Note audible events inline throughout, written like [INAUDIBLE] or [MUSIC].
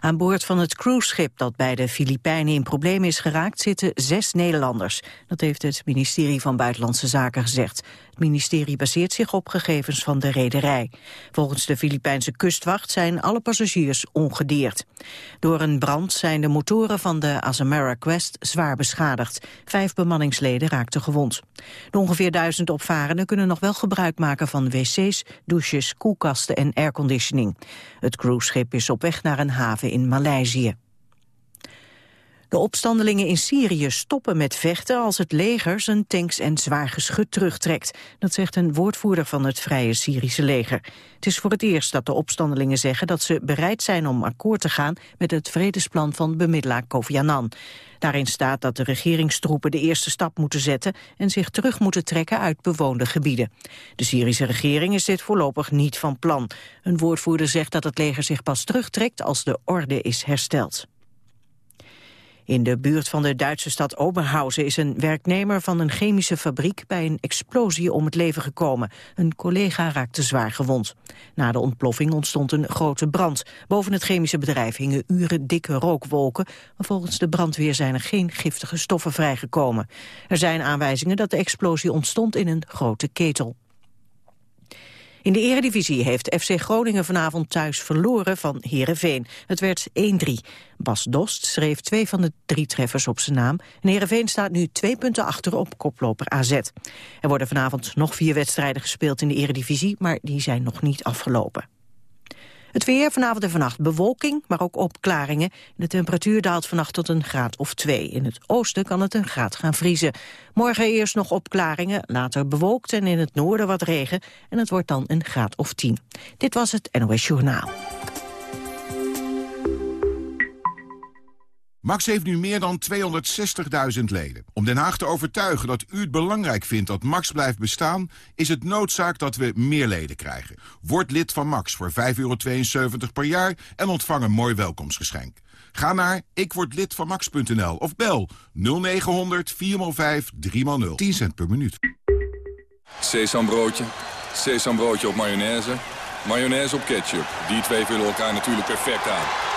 Aan boord van het cruiseschip dat bij de Filipijnen in problemen is geraakt zitten zes Nederlanders. Dat heeft het ministerie van Buitenlandse Zaken gezegd. Het ministerie baseert zich op gegevens van de rederij. Volgens de Filipijnse kustwacht zijn alle passagiers ongedeerd. Door een brand zijn de motoren van de Azamara Quest zwaar beschadigd. Vijf bemanningsleden raakten gewond. De ongeveer duizend opvarenden kunnen nog wel gebruik maken van wc's, douches, koelkasten en airconditioning. Het cruiseschip is op weg naar een haven in Maleisië. De opstandelingen in Syrië stoppen met vechten als het leger zijn tanks en zwaar geschut terugtrekt. Dat zegt een woordvoerder van het Vrije Syrische leger. Het is voor het eerst dat de opstandelingen zeggen dat ze bereid zijn om akkoord te gaan met het vredesplan van bemiddelaar Kofi Annan. Daarin staat dat de regeringstroepen de eerste stap moeten zetten en zich terug moeten trekken uit bewoonde gebieden. De Syrische regering is dit voorlopig niet van plan. Een woordvoerder zegt dat het leger zich pas terugtrekt als de orde is hersteld. In de buurt van de Duitse stad Oberhausen is een werknemer van een chemische fabriek bij een explosie om het leven gekomen. Een collega raakte zwaar gewond. Na de ontploffing ontstond een grote brand. Boven het chemische bedrijf hingen uren dikke rookwolken, maar volgens de brandweer zijn er geen giftige stoffen vrijgekomen. Er zijn aanwijzingen dat de explosie ontstond in een grote ketel. In de eredivisie heeft FC Groningen vanavond thuis verloren van Heerenveen. Het werd 1-3. Bas Dost schreef twee van de drie treffers op zijn naam. En Heerenveen staat nu twee punten achter op koploper AZ. Er worden vanavond nog vier wedstrijden gespeeld in de eredivisie... maar die zijn nog niet afgelopen. Het weer vanavond en vannacht bewolking, maar ook opklaringen. De temperatuur daalt vannacht tot een graad of twee. In het oosten kan het een graad gaan vriezen. Morgen eerst nog opklaringen, later bewolkt en in het noorden wat regen. En het wordt dan een graad of tien. Dit was het NOS Journaal. Max heeft nu meer dan 260.000 leden. Om Den Haag te overtuigen dat u het belangrijk vindt dat Max blijft bestaan... is het noodzaak dat we meer leden krijgen. Word lid van Max voor 5,72 per jaar en ontvang een mooi welkomstgeschenk. Ga naar ikwordlidvanmax.nl of bel 0900 405 3x0. 10 cent per minuut. Sesambroodje, sesambroodje op mayonaise, mayonaise op ketchup. Die twee vullen elkaar natuurlijk perfect aan.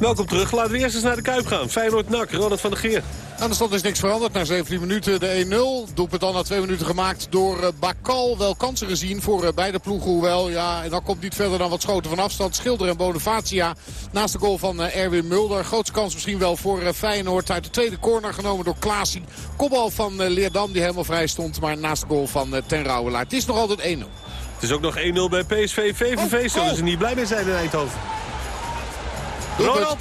Welkom terug. Laten we eerst eens naar de Kuip gaan. Feyenoord-Nak, Ronald van der Geer. Aan de stand is niks veranderd. Na 17 minuten de 1-0. Doelpunt dan na 2 minuten gemaakt door uh, Bakal. Wel kansen gezien voor uh, beide ploegen. Hoewel, ja, en dan komt niet verder dan wat schoten van afstand. Schilder en Bonifacia naast de goal van uh, Erwin Mulder. Grootste kans misschien wel voor Feyenoord. Uit de tweede corner genomen door Klaasie. Kopbal van Leerdam die helemaal vrij stond. Maar naast de goal van Ten Rouwelaar. Het is nog altijd 1-0. Het is ook nog 1-0 bij PSV. VVV oh, zullen oh. ze niet blij mee zijn in Eindhoven. Ronald.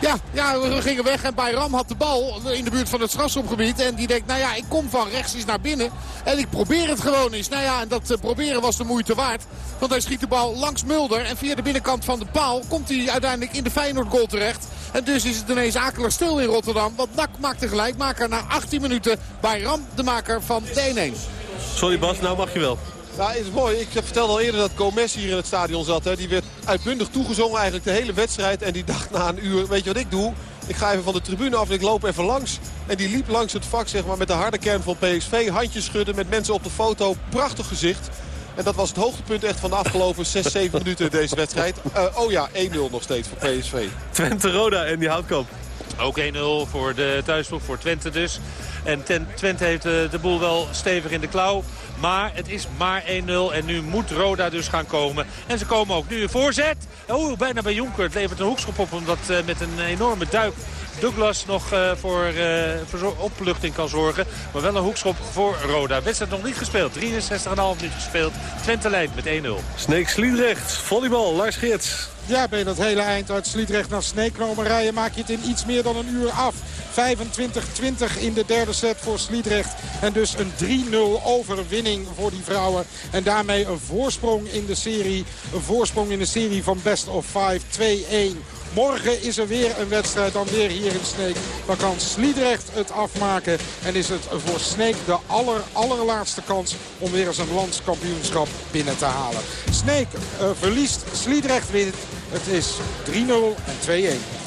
Ja, ja, we gingen weg en Bayram had de bal in de buurt van het strafschopgebied. En die denkt, nou ja, ik kom van rechts eens naar binnen. En ik probeer het gewoon eens. Nou ja, en dat eh, proberen was de moeite waard. Want hij schiet de bal langs Mulder. En via de binnenkant van de paal komt hij uiteindelijk in de Feyenoord goal terecht. En dus is het ineens akelig stil in Rotterdam. Want Nak maakt gelijk. Maker na 18 minuten. Bayram de maker van de 1-1. Sorry Bas, nou mag je wel. Ja, het is mooi. Ik vertelde al eerder dat Gomez hier in het stadion zat. Hè. Die werd uitbundig toegezongen eigenlijk de hele wedstrijd. En die dacht na een uur, weet je wat ik doe? Ik ga even van de tribune af en ik loop even langs. En die liep langs het vak zeg maar, met de harde kern van PSV. Handjes schudden met mensen op de foto. Prachtig gezicht. En dat was het hoogtepunt echt van de afgelopen 6, 7 [LAUGHS] minuten deze wedstrijd. Uh, oh ja, 1-0 nog steeds voor PSV. Twente Roda en die houtkamp. Ook 1-0 voor de thuisploeg, voor Twente dus. En Twente heeft eh, de boel wel stevig in de klauw. Maar het is maar 1-0 en nu moet Roda dus gaan komen. En ze komen ook nu een voorzet. Oh, bijna bij Jonker. Het levert een hoekschop op omdat uh, met een enorme duik Douglas nog uh, voor, uh, voor opluchting kan zorgen. Maar wel een hoekschop voor Roda. Wedstrijd nog niet gespeeld. 63,5 minuten gespeeld. Twente leidt met 1-0. Sneek Sliedrecht. Volleybal. Lars Geerts. Ja, ben je dat hele eind uit Sliedrecht naar Sneek komen rijden... maak je het in iets meer dan een uur af. 25-20 in de derde set voor Sliedrecht. En dus een 3-0 overwinning voor die vrouwen. En daarmee een voorsprong in de serie. Een voorsprong in de serie van best of 5. 2-1. Morgen is er weer een wedstrijd, dan weer hier in Sneek. Dan kan Sliedrecht het afmaken. En is het voor Sneek de aller, allerlaatste kans om weer eens een landskampioenschap binnen te halen. Sneek uh, verliest, Sliedrecht wint. Het is 3-0 en 2-1.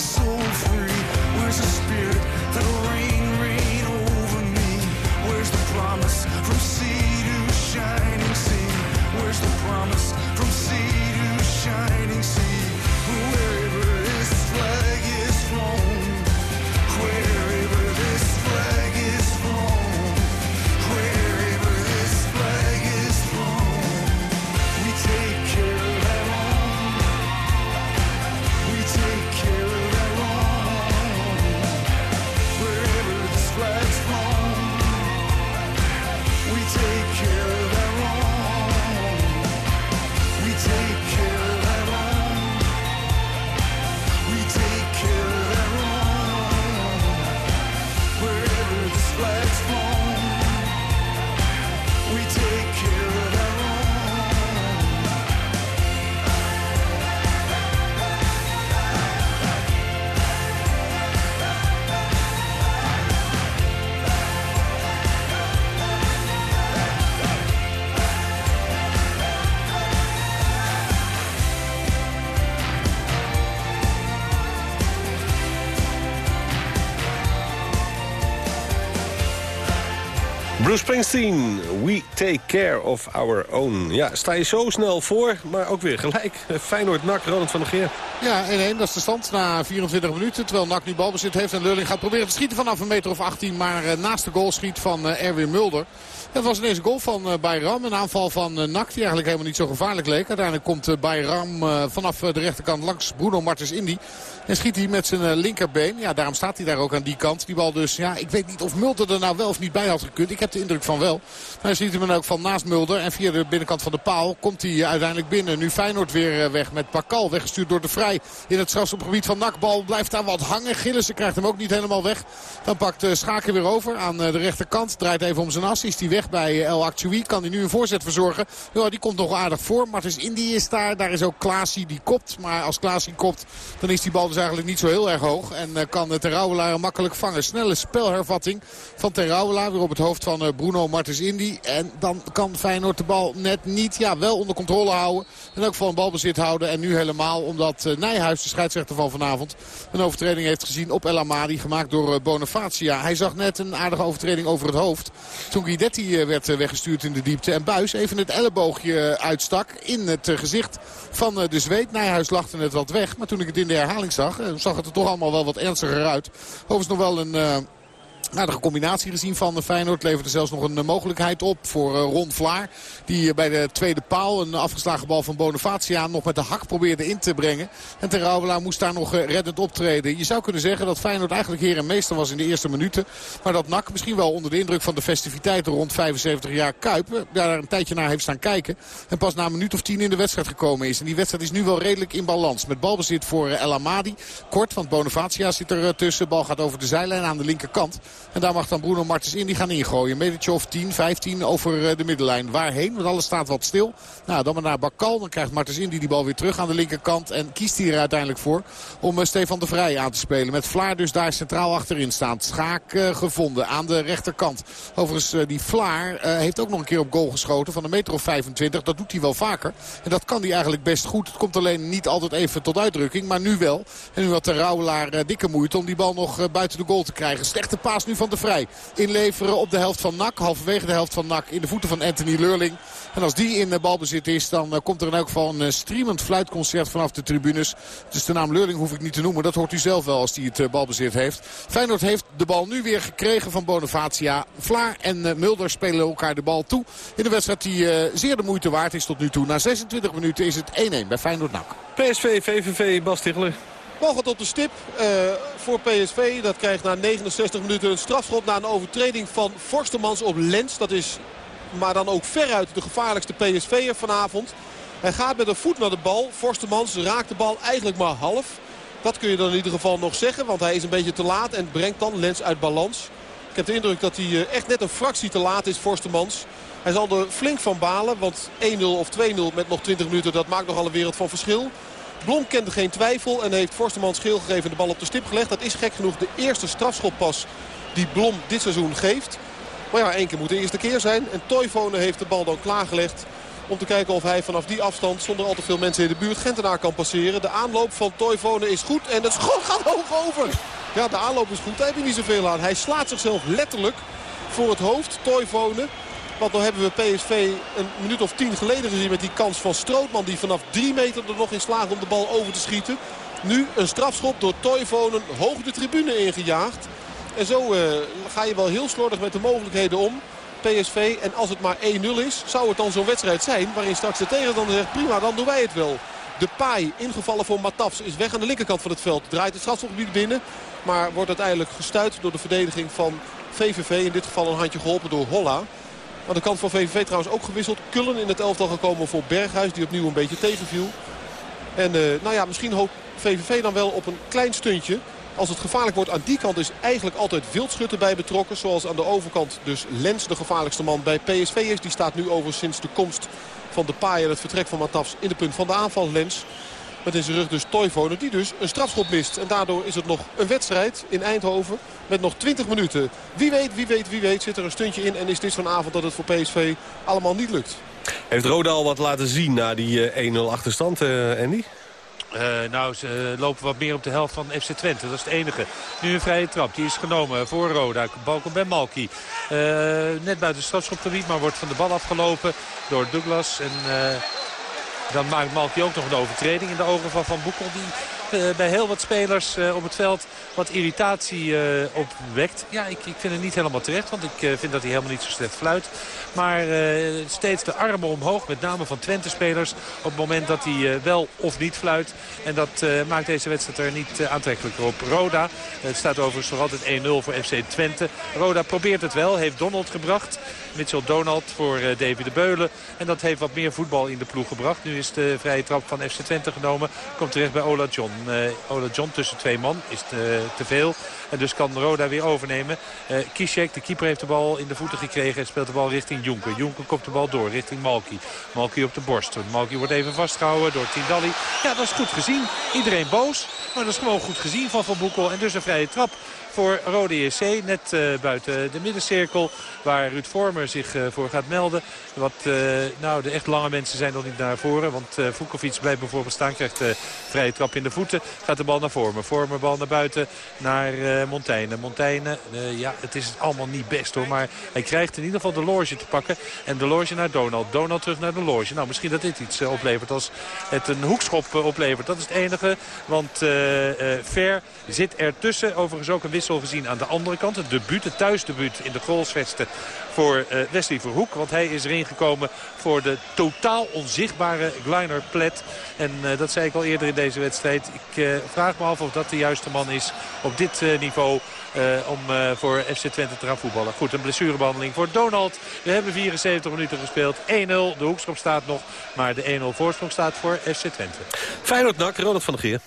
soul free? Where's the spirit that reigns? Bruce Springsteen, We Take Care of Our Own. Ja, sta je zo snel voor, maar ook weer gelijk. Feyenoord, NAC, Ronald van der Geer. Ja, 1-1, dat is de stand na 24 minuten. Terwijl NAC nu balbezit heeft en Lulling gaat proberen te schieten vanaf een meter of 18. Maar eh, naast de goal schiet van eh, Erwin Mulder. Het was ineens een goal van uh, Bayram. Een aanval van uh, NAC die eigenlijk helemaal niet zo gevaarlijk leek. Uiteindelijk komt uh, Bayram vanaf de rechterkant langs Bruno Martens Indy. En schiet hij met zijn linkerbeen. Ja, daarom staat hij daar ook aan die kant. Die bal dus, ja, ik weet niet of Mulder er nou wel of niet bij had gekund. Ik heb de indruk van wel. Maar ziet hem ook van naast Mulder. En via de binnenkant van de paal komt hij uiteindelijk binnen. Nu Feyenoord weer weg met Pakal. Weggestuurd door de Vrij in het strafschopgebied van Nakbal. Blijft daar wat hangen. Gillissen krijgt hem ook niet helemaal weg. Dan pakt Schaken weer over aan de rechterkant. Draait even om zijn as. Hij weg bij El Actui. Kan hij nu een voorzet verzorgen. Ja, die komt nog aardig voor. Martens Indy is daar. Daar is ook Klaasie die kopt. Maar als Klaasie kopt dan is die bal dus eigenlijk niet zo heel erg hoog. En kan Terouwelaar makkelijk vangen. Snelle spelhervatting van Terouwelaar. Weer op het hoofd van Bruno Martens Indy. En dan kan Feyenoord de bal net niet ja, wel onder controle houden. En ook van een balbezit houden. En nu helemaal omdat Nijhuis, de scheidsrechter van vanavond, een overtreding heeft gezien op El Amadi. Gemaakt door Bonifacia. Hij zag net een aardige overtreding over het hoofd. Toen Guidetti werd weggestuurd in de diepte. En Buis even het elleboogje uitstak in het gezicht van de zweet. Nijhuis lachte het wat weg. Maar toen ik het in de herhaling zag, zag het er toch allemaal wel wat ernstiger uit. Overigens nog wel een aardige combinatie gezien van Feyenoord. Leverde zelfs nog een eh, mogelijkheid op voor eh, Ron Vlaar. Die eh, bij de tweede paal een afgeslagen bal van Bonifacia nog met de hak probeerde in te brengen. En Terouwela moest daar nog reddend optreden. Je zou kunnen zeggen dat Feyenoord eigenlijk heer en meester was in de eerste minuten. Maar dat NAC misschien wel onder de indruk van de festiviteiten rond 75 jaar Kuipen. Daar een tijdje naar heeft staan kijken. En pas na een minuut of tien in de wedstrijd gekomen is. En die wedstrijd is nu wel redelijk in balans. Met balbezit voor El Amadi. Kort, want Bonifacia zit er tussen. Bal gaat over de zijlijn aan de linkerkant. En daar mag dan Bruno Martens in. Die gaan ingooien. Of 10, 15 over eh, de middenlijn. Waarheen? Want alles staat wat stil. Nou, dan maar naar Bakal. Dan krijgt Martens in die bal weer terug aan de linkerkant. En kiest hij er uiteindelijk voor om uh, Stefan de Vrij aan te spelen. Met Vlaar dus daar centraal achterin staan. Schaak uh, gevonden aan de rechterkant. Overigens, die Vlaar heeft ook nog een keer op goal geschoten van een meter of 25. Dat doet hij wel vaker. En dat kan hij eigenlijk best goed. Het komt alleen niet altijd even tot uitdrukking. Maar nu wel. En nu had de Rauwelaar dikke moeite om die bal nog buiten de goal te krijgen. Slechte paas van de Vrij. Inleveren op de helft van NAC. Halverwege de helft van NAC in de voeten van Anthony Lurling. En als die in balbezit is, dan eh, komt er in elk geval een eh, streamend fluitconcert vanaf de tribunes. Dus de naam Lurling hoef ik niet te noemen. Dat hoort u zelf wel als hij het eh, balbezit heeft. Feyenoord heeft de bal nu weer gekregen van Bonavacia. Vlaar en Mulder spelen elkaar de bal toe. In de wedstrijd die zeer de moeite waard is tot nu toe. Na 26 minuten is het 1-1 bij Feyenoord-NAC. PSV, VVV, Bas Tichler. Bal gaat op de stip uh, voor PSV. Dat krijgt na 69 minuten een strafschop na een overtreding van Forstemans op Lens. Dat is maar dan ook veruit de gevaarlijkste PSV'er vanavond. Hij gaat met een voet naar de bal. Forstemans raakt de bal eigenlijk maar half. Dat kun je dan in ieder geval nog zeggen. Want hij is een beetje te laat en brengt dan Lens uit balans. Ik heb de indruk dat hij eh, echt net een fractie te laat is, Forstemans. Hij zal er flink van balen. Want 1-0 of 2-0 met nog 20 minuten, dat maakt nogal een wereld van verschil. Blom kende geen twijfel en heeft Forstemans scheel gegeven de bal op de stip gelegd. Dat is gek genoeg de eerste strafschoppas die Blom dit seizoen geeft. Maar ja, één keer moet de eerste keer zijn. En Toivonen heeft de bal dan klaargelegd. Om te kijken of hij vanaf die afstand zonder al te veel mensen in de buurt Gentenaar kan passeren. De aanloop van Toivonen is goed en het schot gaat hoog over. Ja, de aanloop is goed. Daar heb je niet zoveel aan. Hij slaat zichzelf letterlijk voor het hoofd. Toivonen. Want dan hebben we PSV een minuut of tien geleden gezien met die kans van Strootman. Die vanaf drie meter er nog in slaagt om de bal over te schieten. Nu een strafschop door Toivonen hoog de tribune ingejaagd. En zo uh, ga je wel heel slordig met de mogelijkheden om. PSV. En als het maar 1-0 is, zou het dan zo'n wedstrijd zijn... waarin straks de tegenstander zegt, prima, dan doen wij het wel. De paai, ingevallen voor Matafs, is weg aan de linkerkant van het veld. Draait het strafschopgebied binnen, maar wordt uiteindelijk gestuit door de verdediging van VVV. In dit geval een handje geholpen door Holla. Aan de kant van VVV trouwens ook gewisseld. Kullen in het elftal gekomen voor Berghuis. Die opnieuw een beetje tegenviel. En uh, nou ja, misschien hoopt VVV dan wel op een klein stuntje. Als het gevaarlijk wordt aan die kant is eigenlijk altijd Wildschutter bij betrokken. Zoals aan de overkant dus Lens de gevaarlijkste man bij PSV is. Die staat nu over sinds de komst van de paai en het vertrek van Matafs in de punt van de aanval Lens. Met in zijn rug dus Toivonen die dus een strafschop mist. En daardoor is het nog een wedstrijd in Eindhoven met nog 20 minuten. Wie weet, wie weet, wie weet zit er een stuntje in. En is dit zo'n avond dat het voor PSV allemaal niet lukt. Heeft Roda al wat laten zien na die 1-0 eh, achterstand, uh, Andy? Uh, nou, ze lopen wat meer op de helft van FC Twente. Dat is het enige. Nu een vrije trap. Die is genomen voor Roda. Bal komt bij Malki. Uh, net buiten het strafschopgebied, maar wordt van de bal afgelopen door Douglas. En dan maakt Malky ook nog een overtreding in de ogen van Van Boekel. Die bij heel wat spelers op het veld wat irritatie opwekt. Ja, ik, ik vind het niet helemaal terecht, want ik vind dat hij helemaal niet zo slecht fluit. Maar steeds de armen omhoog, met name van Twente-spelers... op het moment dat hij wel of niet fluit. En dat maakt deze wedstrijd er niet aantrekkelijker op. Roda, het staat overigens nog altijd 1-0 voor FC Twente. Roda probeert het wel, heeft Donald gebracht. Mitchell Donald voor David de Beulen. En dat heeft wat meer voetbal in de ploeg gebracht. Nu is de vrije trap van FC Twente genomen. Komt terecht bij Ola John. Uh, Ola John tussen twee man is te, te, veel. En dus kan Roda weer overnemen. Uh, Kishek, de keeper, heeft de bal in de voeten gekregen. En speelt de bal richting Jonker. Jonker komt de bal door richting Malki. Malki op de borst. Malki wordt even vastgehouden door Tindalli. Ja, dat is goed gezien. Iedereen boos. Maar dat is gewoon goed gezien van Van Boekel. En dus een vrije trap voor Rode JC. Net uh, buiten de middencirkel waar Ruud Vormer zich uh, voor gaat melden. Wat, uh, nou, de echt lange mensen zijn nog niet naar voren. Want uh, Vukovic blijft bijvoorbeeld staan. Krijgt vrije trap in de voeten. Gaat de bal naar Vormer. Vormer bal naar buiten naar Montaigne. Montaigne, ja, het is allemaal niet best hoor. Maar hij krijgt in ieder geval de loge te pakken. En de loge naar Donald. Donald terug naar de loge. Nou, misschien dat dit iets oplevert als het een hoekschop oplevert. Dat is het enige. Want Ver zit ertussen. Overigens ook een wissel gezien aan de andere kant. Het debuut, het thuisdebuut in de goalsvesten voor uh, Wesley Verhoek. Want hij is erin gekomen voor de totaal onzichtbare Gleiner Plet. En uh, dat zei ik al eerder in deze wedstrijd. Ik uh, vraag me af of dat de juiste man is op dit niveau om voor FC Twente te gaan voetballen. Goed, een blessurebehandeling voor Donald. We hebben 74 minuten gespeeld. 1-0, de hoekschop staat nog. Maar de 1-0 voorsprong staat voor FC Twente. Feyenoord-Nak, Ronald van der Geer.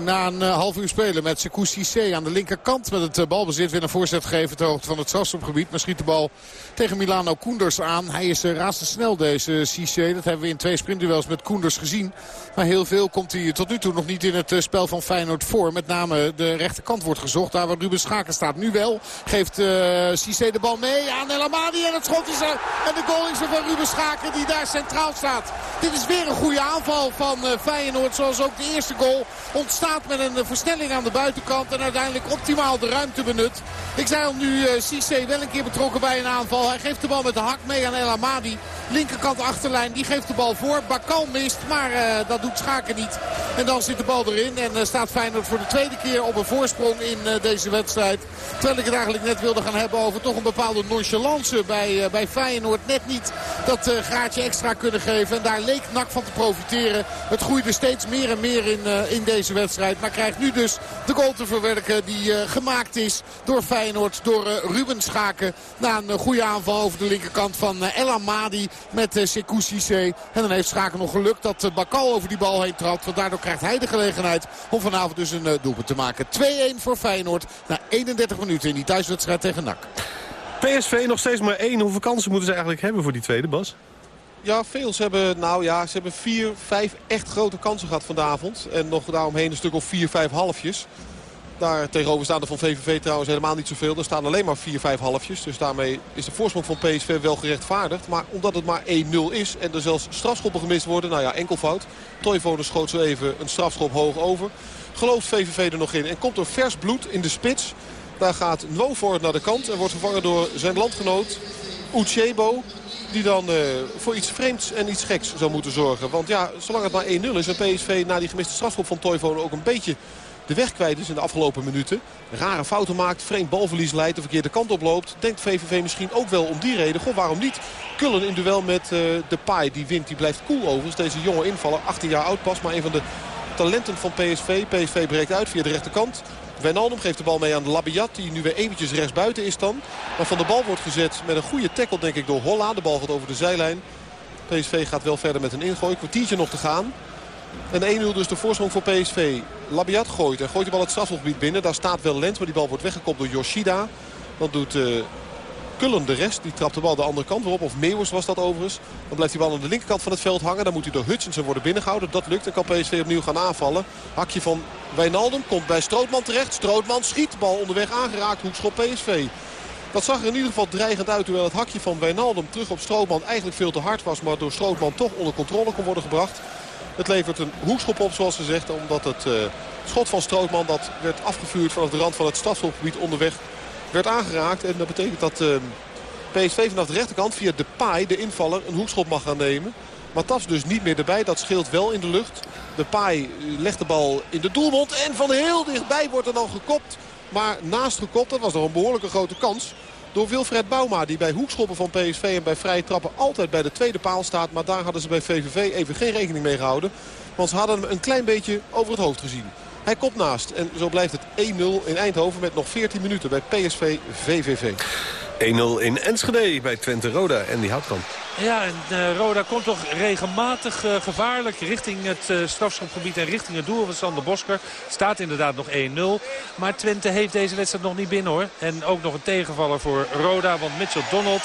1-1 na een uh, half uur spelen met Sekou C aan de linkerkant. Met het uh, balbezit weer een voorzet gegeven ter hoogte van het strafschopgebied. Maar schiet de bal tegen Milano Koenders aan. Hij is uh, razendsnel deze Cissé. Dat hebben we in twee sprintduels met Koenders gezien. Maar heel veel komt hij tot nu toe nog niet in het spel van Feyenoord voor. Met name de rechterkant wordt gezocht. Daar waar Ruben Schaken staat nu wel. Geeft uh, de bal mee aan El Amadi. En het schot is er. En de goal is er van Ruben Schaken die daar centraal staat. Dit is weer een goede aanval van Feyenoord. Zoals ook de eerste goal ontstaat met een versnelling aan de buitenkant. En uiteindelijk optimaal de ruimte benut. Ik zei al nu uh, Cissé wel een keer betrokken bij een aanval. Hij geeft de bal met de hak mee aan El Amadi. Linkerkant achterlijn, die geeft de bal voor. Bakal mist, maar uh, dat doet Schaken niet. En dan zit de bal erin en uh, staat Feyenoord voor de tweede keer op een voorsprong in deze wedstrijd. Terwijl ik het eigenlijk net wilde gaan hebben over toch een bepaalde nonchalance bij, bij Feyenoord. Net niet dat graadje extra kunnen geven. En daar leek NAC van te profiteren. Het groeide steeds meer en meer in, in deze wedstrijd. Maar krijgt nu dus de goal te verwerken die uh, gemaakt is door Feyenoord. Door uh, Ruben Schaken. Na een uh, goede aanval over de linkerkant van El Amadi met Sekou Cissé. En dan heeft Schaken nog geluk dat Bakal over die bal heen trapt. Want daardoor krijgt hij de gelegenheid om vanavond dus een doelpunt te maken. 2-1 voor Feyenoord na 31 minuten in die thuiswedstrijd tegen NAC. PSV nog steeds maar één. Hoeveel kansen moeten ze eigenlijk hebben voor die tweede, Bas? Ja, veel. Ze hebben, nou ja, ze hebben vier, vijf echt grote kansen gehad vanavond. En nog daaromheen een stuk of vier, vijf halfjes. Daar tegenover staan er van VVV trouwens helemaal niet zoveel. Er staan alleen maar vier, vijf halfjes. Dus daarmee is de voorsprong van PSV wel gerechtvaardigd. Maar omdat het maar 1-0 is en er zelfs strafschoppen gemist worden. Nou ja, enkelfout. Toivonen schoot zo even een strafschop hoog over. Gelooft VVV er nog in. En komt er vers bloed in de spits. Daar gaat Nwofor naar de kant. En wordt vervangen door zijn landgenoot Uchebo. Die dan uh, voor iets vreemds en iets geks zou moeten zorgen. Want ja, zolang het maar 1-0 is en PSV na die gemiste strafschop van Toivonen ook een beetje de weg kwijt is in de afgelopen minuten. Rare fouten maakt, vreemd balverlies leidt, de verkeerde kant oploopt. Denkt VVV misschien ook wel om die reden. Goh, waarom niet? Kullen in duel met uh, de Pai. Die wint, die blijft cool overigens. Deze jonge invaller, 18 jaar oud pas, maar een van de talenten van PSV. PSV breekt uit via de rechterkant. Wijnaldum geeft de bal mee aan Labiat. Die nu weer eventjes rechtsbuiten is dan. Maar van de bal wordt gezet met een goede tackle denk ik door Holla. De bal gaat over de zijlijn. PSV gaat wel verder met een ingooi. Kwartiertje nog te gaan. En 1-0 dus de voorsprong voor PSV. Labiat gooit en gooit de bal het strafgebied binnen. Daar staat wel Lens, maar die bal wordt weggekopt door Yoshida. Dat doet uh, Kullen de rest. Die trapt de bal de andere kant weer op. Of Meeuwers was dat overigens. Dan blijft die bal aan de linkerkant van het veld hangen. Dan moet hij door Hutchinson worden binnengehouden. Dat lukt. Dan kan PSV opnieuw gaan aanvallen. Hakje van Wijnaldum komt bij Strootman terecht. Strootman schiet. Bal onderweg aangeraakt. Hoekschop PSV. Dat zag er in ieder geval dreigend uit. Terwijl het hakje van Wijnaldum terug op Strootman eigenlijk veel te hard was. Maar door Strootman toch onder controle kon worden gebracht. Het levert een hoekschop op zoals gezegd. Omdat het uh, schot van Strootman dat werd afgevuurd vanaf de rand van het stadsgebied onderweg werd aangeraakt. En dat betekent dat uh, PSV vanaf de rechterkant via de paai, de invaller, een hoekschop mag gaan nemen. Matas dus niet meer erbij. Dat scheelt wel in de lucht. De paai legt de bal in de doelmond. En van heel dichtbij wordt er dan gekopt. Maar naast gekopt, dat was nog een behoorlijke grote kans. Door Wilfred Bouma, die bij hoekschoppen van PSV en bij vrije trappen altijd bij de tweede paal staat. Maar daar hadden ze bij VVV even geen rekening mee gehouden. Want ze hadden hem een klein beetje over het hoofd gezien. Hij komt naast en zo blijft het 1-0 in Eindhoven met nog 14 minuten bij PSV VVV. 1-0 in Enschede bij Twente Roda en die Houtkamp. Ja, en uh, Roda komt toch regelmatig uh, gevaarlijk richting het uh, strafschopgebied en richting het doel van Sander Bosker. Staat inderdaad nog 1-0. Maar Twente heeft deze wedstrijd nog niet binnen hoor. En ook nog een tegenvaller voor Roda. Want Mitchell Donald,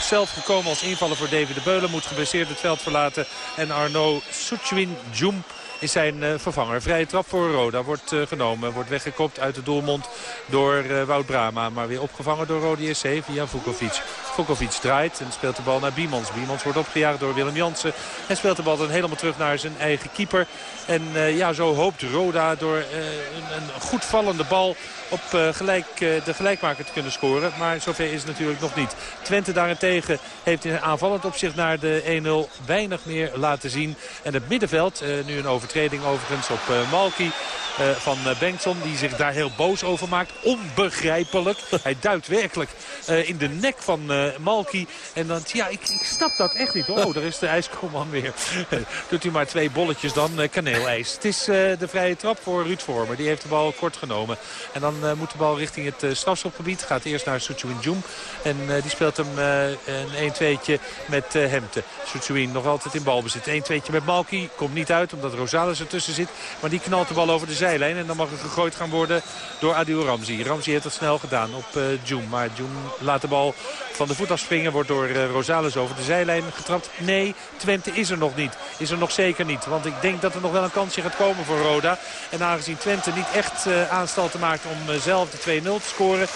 zelf gekomen als invaller voor David de Beulen, moet geblesseerd het veld verlaten. En Arno Suchwin Jum is zijn uh, vervanger. Vrije trap voor Roda wordt uh, genomen. Wordt weggekopt uit de doelmond door uh, Wout Brama. Maar weer opgevangen door Rode SC via Vukovic. Vukovic draait en speelt de bal naar Biemans. Biemans wordt opgejaagd door Willem Jansen. En speelt de bal dan helemaal terug naar zijn eigen keeper. En ja, zo hoopt Roda door een, een, goed vallende bal op gelijk, de gelijkmaker te kunnen scoren. Maar zover is het natuurlijk nog niet. Twente daarentegen heeft in aanvallend opzicht naar de 1-0 weinig meer laten zien. En het middenveld, nu een overtreding overigens op Malki. Uh, van uh, Bengtson. Die zich daar heel boos over maakt. Onbegrijpelijk. [LAUGHS] Hij duikt werkelijk uh, in de nek van Malki. En dan, ja, ik, ik, snap dat echt niet. Oh, daar is de ijskoman weer. [LAUGHS] Doet u maar twee bolletjes dan, kaneelijs. Het is de vrije trap voor Ruud Vormer. Die heeft de bal kort genomen. En dan moet de bal richting het strafschopgebied. Gaat eerst naar Suchuin Jum. En die speelt hem een 1-2'tje met Hemte. Suchuin nog altijd in balbezit. 1-2'tje met Malki. Komt niet uit omdat Rosales ertussen zit. Maar die knalt de bal over de zijlijn. En dan mag er gegooid gaan worden door Adil Ramzi. Ramzi heeft het snel gedaan op uh. Maar Jum laat de bal van de voet afspringen. Wordt door uh, Rosales over de zijlijn getrapt. Nee, Twente is er nog niet. Is er nog zeker niet. Want ik denk dat er nog wel een kansje gaat komen voor Roda. En aangezien Twente niet echt uh, aanstalten maakt om zelf de 2-0 te scoren...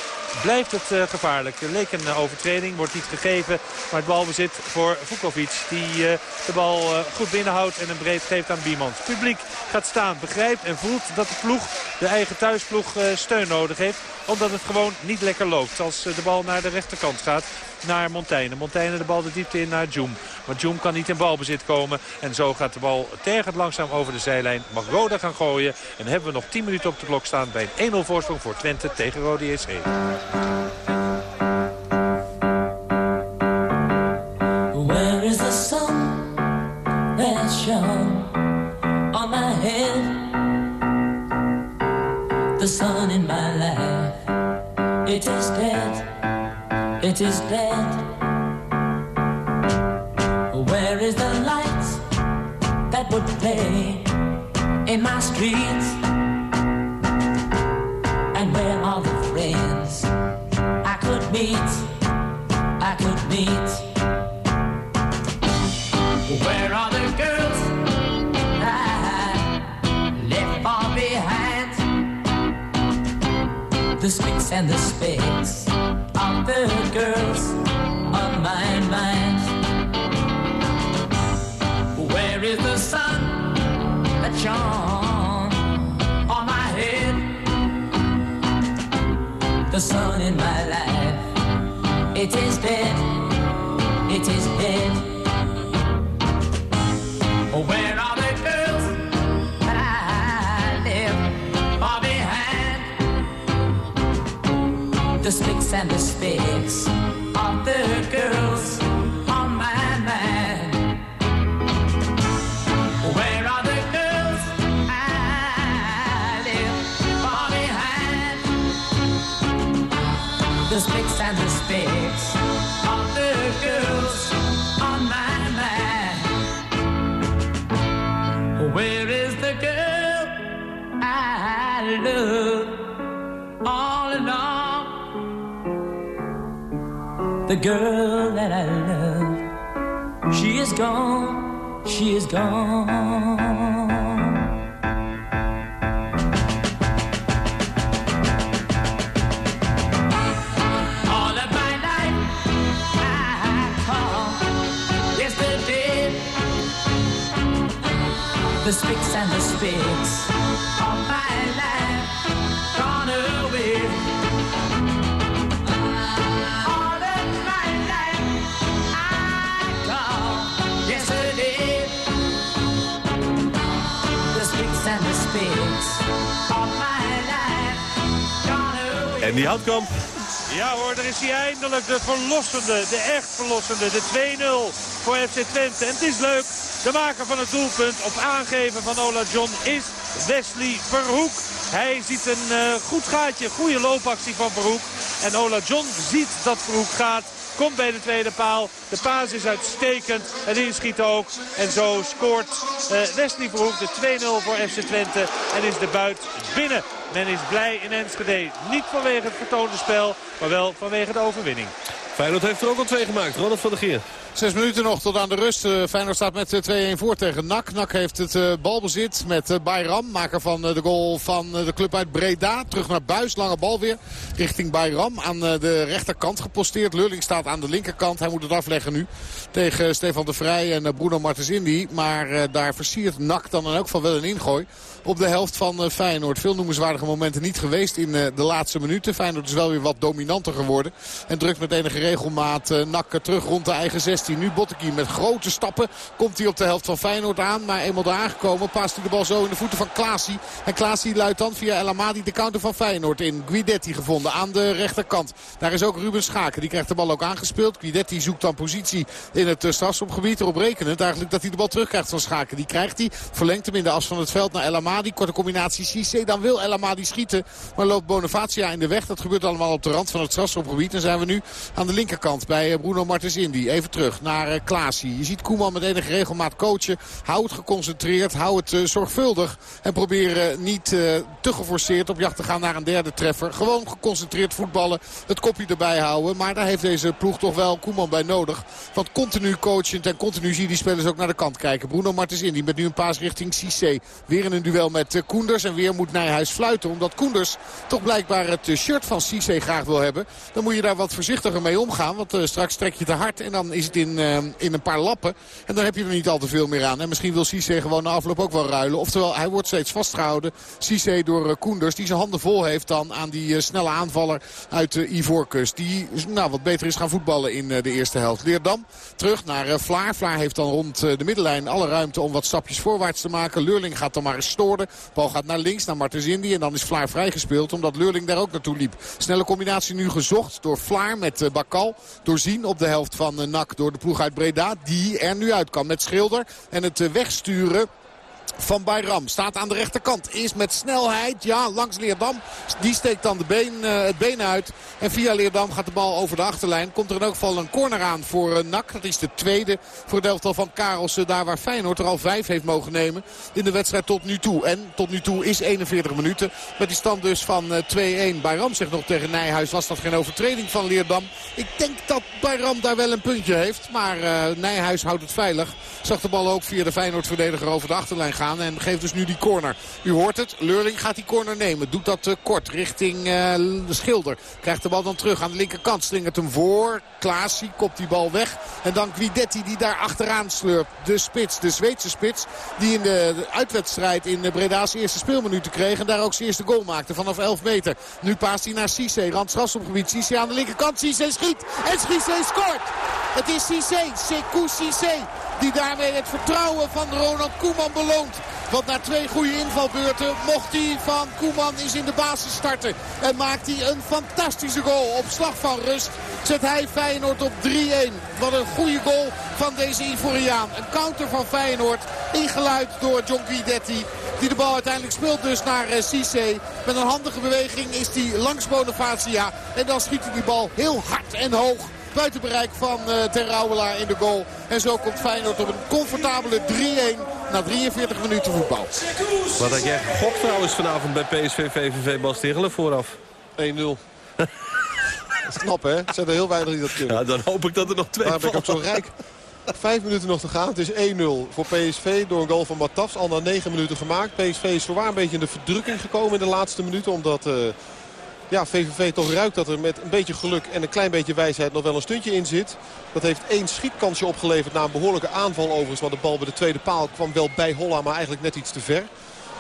blijft het gevaarlijk. Er leek een overtreding, wordt niet gegeven. Maar het balbezit voor Vukovic. Die de bal goed binnenhoudt en een breed geeft aan Biemans. Het publiek gaat staan, begrijpt en voelt dat de ploeg, de eigen thuisploeg, steun nodig heeft. Omdat het gewoon niet lekker loopt. Als de bal naar de rechterkant gaat naar Montaigne. Montaigne de bal de diepte in naar Joom. Maar Joom kan niet in balbezit komen. En zo gaat de bal tergend langzaam over de zijlijn. Mag Roda gaan gooien. En hebben we nog 10 minuten op de klok staan bij een 1-0 voorsprong voor Twente tegen Rode. Where is the sun in it is dead. It is dead. Where is the light that would play in my streets? And where are the friends I could meet? I could meet. And the spades of the girls on my mind. Where is the sun that shone on my head? The sun in my life, it is dead, it is dead. And the spits The girl that I love, she is gone, she is gone. All of my life I call oh, yesterday. The spicks and the spicks En die Houtkamp. Ja hoor, daar is hij eindelijk. De verlossende, de echt verlossende. De 2-0 voor FC Twente. En het is leuk. De maker van het doelpunt op aangeven van Ola John is Wesley Verhoek. Hij ziet een uh, goed gaatje, goede loopactie van Verhoek. En Ola John ziet dat Verhoek gaat. Komt bij de tweede paal. De paas is uitstekend. Het inschiet ook. En zo scoort uh, Wesley Verhoek de 2-0 voor FC Twente. En is de buit binnen. Men is blij in Enschede. Niet vanwege het vertoonde spel, maar wel vanwege de overwinning. Feyenoord heeft er ook al twee gemaakt. Ronald van der Geer. Zes minuten nog tot aan de rust. Uh, Feyenoord staat met 2-1 voor tegen NAC. NAC heeft het uh, balbezit met Bayram. Maker van de goal van de club uit Breda. Terug naar Buis. Lange bal weer richting Bayram. Aan de rechterkant geposteerd. Lulling staat aan de linkerkant. Hij moet het afleggen nu tegen Stefan de Vrij en Bruno Martens Indy. Maar daar versiert NAC dan elk geval wel een ingooi op de helft van Feyenoord. Veel noemenswaardige momenten niet geweest in de laatste minuten. Feyenoord is wel weer wat dominanter geworden. En drukt met enige regelmaat NAC terug rond de eigen 16. Nu Bottekie met grote stappen komt hij op de helft van Feyenoord aan. Maar eenmaal daar aangekomen paast hij de bal zo in de voeten van Klaasie. En Klaasie luidt dan via El Amadi de counter van Feyenoord in. Guidetti gevonden aan de rechterkant. Daar is ook Ruben Schaken. Die krijgt de bal ook aangespeeld. Guidetti zoekt dan positie in het eh, strafschopgebied. Erop rekenend eigenlijk dat hij de bal terugkrijgt van Schaken. Die krijgt hij. Verlengt hem in de as van het veld naar El Amadi. Korte combinatie Cissé. Dan wil El Amadi schieten. Maar loopt Bonifacia in de weg. Dat gebeurt allemaal op de rand van het strafschopgebied. En zijn we nu aan de linkerkant bij eh, Bruno Martens Indy. Even terug naar uh, Klaasie. Je ziet Koeman met enige regelmaat coachen. Hou het geconcentreerd, hou het uh, zorgvuldig. En probeer uh, niet te geforceerd op jacht te gaan naar een derde treffer. Gewoon geconcentreerd voetballen, het kopje erbij houden. Maar daar heeft deze ploeg toch wel Koeman bij nodig. Want continu coachend en continu zie die spelers ook naar de kant kijken. Bruno Martens die met nu een paas richting Cissé. Weer in een duel met Koenders. En weer moet Nijhuis fluiten. Omdat Koenders toch blijkbaar het shirt van Cissé graag wil hebben. Dan moet je daar wat voorzichtiger mee omgaan. Want straks trek je te hard en dan is het in in een paar lappen. En dan heb je er niet al te veel meer aan. En misschien wil Cisse gewoon na afloop ook wel ruilen. Oftewel, hij wordt steeds vastgehouden. Cisse door uh, Koenders. Die zijn handen vol heeft dan aan die uh, snelle aanvaller uit de uh, Ivoorkust. Die nou, wat beter is gaan voetballen in de eerste helft. Leerdam terug naar Vlaar. Vlaar heeft dan rond de middenlijn alle ruimte om wat stapjes voorwaarts te maken. Leurling gaat dan maar eens stoorden. Bal gaat naar links, naar Martens Indy. En dan is Vlaar vrijgespeeld omdat Leurling daar ook naartoe liep. Snelle combinatie nu gezocht door Vlaar met Bakal. Doorzien op de helft van NAC door de ploeg uit Breda. Die er nu uit kan met Schilder. En het eh, wegsturen van Bayram. Staat aan de rechterkant. Is met snelheid. Ja, langs Leerdam. Die steekt dan de been, uh, het been uit. En via Leerdam gaat de bal over de achterlijn. Komt er in elk geval een corner aan voor uh, NAC. Dat is de tweede voor het van Karelsen. Daar waar Feyenoord er al vijf heeft mogen nemen in de wedstrijd tot nu toe. En tot nu toe is 41 minuten. Met die stand dus van uh, 2-1. Bayram zegt nog tegen Nijhuis. Was dat geen overtreding van Leerdam? Ik denk dat Bayram daar wel een puntje heeft. Maar Nijhuis houdt het veilig. Zag de bal ook via de Feyenoord-verdediger over de achterlijn gaan. En geeft dus nu die corner. U hoort het. Leurling gaat die corner nemen. Doet dat uh, kort richting uh, de Schilder. Krijgt de bal dan terug aan de linkerkant. Slingert hem voor. Klaasie kopt die bal weg. En dan Guidetti die daar achteraan sleurt. De spits, de Zweedse spits. Die in de, uitwedstrijd in Breda's eerste speelminuten kreeg. En daar ook zijn eerste goal maakte vanaf 11 meter. Nu paast hij naar Cisse. Randstras op gebied. Cisse aan de linkerkant. Cisse schiet. En Cisse scoort. Het is Cisse. Sekou Cisse. Die daarmee het vertrouwen van Ronald Koeman beloont. Want na twee goede invalbeurten mocht hij van Koeman eens in de basis starten. En maakt hij een fantastische goal. Op slag van rust zet hij Feyenoord op 3-1. Wat een goede goal van deze Ivoriaan. Een counter van Feyenoord. Ingeluid door John Guidetti. Die de bal uiteindelijk speelt dus naar uh, Cisse. Met een handige beweging is hij langs Bonifacia. En dan schiet hij die bal heel hard en hoog buiten bereik van uh, Ter in de goal. En zo komt Feyenoord op een comfortabele 3-1 na 43 minuten voetbal. Wat had jij gegokt trouwens vanavond bij PSV VVV Bas Tegelen vooraf? 1-0. [LAUGHS] Dat is knap hè? Er zijn er heel weinig die dat kunnen. Ja, dan hoop ik dat er nog twee Maar ben ik ook zo rijk. Vijf minuten nog te gaan. Het is 1-0 voor PSV door een goal van Matafs. Al na negen minuten gemaakt. PSV is zowaar een beetje in de verdrukking gekomen in de laatste minuten. Omdat... Uh, ja, VVV toch ruikt dat er met een beetje geluk en een klein beetje wijsheid nog wel een stuntje in zit. Dat heeft één schietkansje opgeleverd na een behoorlijke aanval overigens. Want de bal bij de tweede paal kwam wel bij Holla, maar eigenlijk net iets te ver.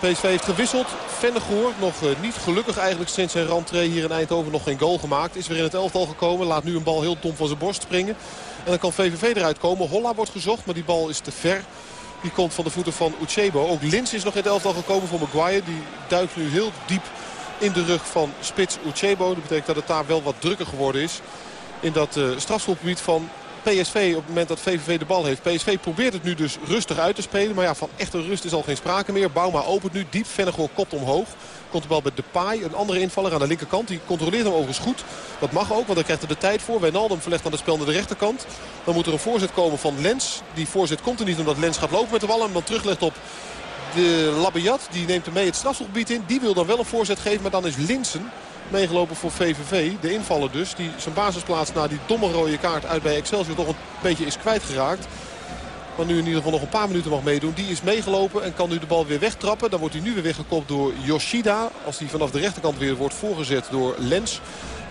PSV heeft gewisseld. Vennegoor, nog uh, niet gelukkig eigenlijk sinds zijn rentree hier in Eindhoven nog geen goal gemaakt. Is weer in het elftal gekomen. Laat nu een bal heel dom van zijn borst springen. En dan kan VVV eruit komen. Holla wordt gezocht, maar die bal is te ver. Die komt van de voeten van Uchebo. Ook Lins is nog in het elftal gekomen voor Maguire. Die duikt nu heel diep in de rug van Spits Uchebo. Dat betekent dat het daar wel wat drukker geworden is. In dat uh, strafschopgebied van PSV op het moment dat VVV de bal heeft. PSV probeert het nu dus rustig uit te spelen. Maar ja, van echte rust is al geen sprake meer. Bouma opent nu diep. Vennegoor kopt omhoog. Komt de bal bij Depay, een andere invaller aan de linkerkant. Die controleert hem overigens goed. Dat mag ook, want hij krijgt er de tijd voor. Wijnaldum verlegt aan de spel naar de rechterkant. Dan moet er een voorzet komen van Lens. Die voorzet komt er niet omdat Lens gaat lopen met de bal. En dan teruglegt op de Labiat. Die neemt hem mee het strafschopgebied in. Die wil dan wel een voorzet geven, maar dan is Linsen meegelopen voor VVV. De invaller dus, die zijn basisplaats na die domme rode kaart uit bij Excelsior toch een beetje is kwijtgeraakt. Maar nu in ieder geval nog een paar minuten mag meedoen. Die is meegelopen en kan nu de bal weer wegtrappen. Dan wordt hij nu weer weggekopt door Yoshida. Als hij vanaf de rechterkant weer wordt voorgezet door Lens.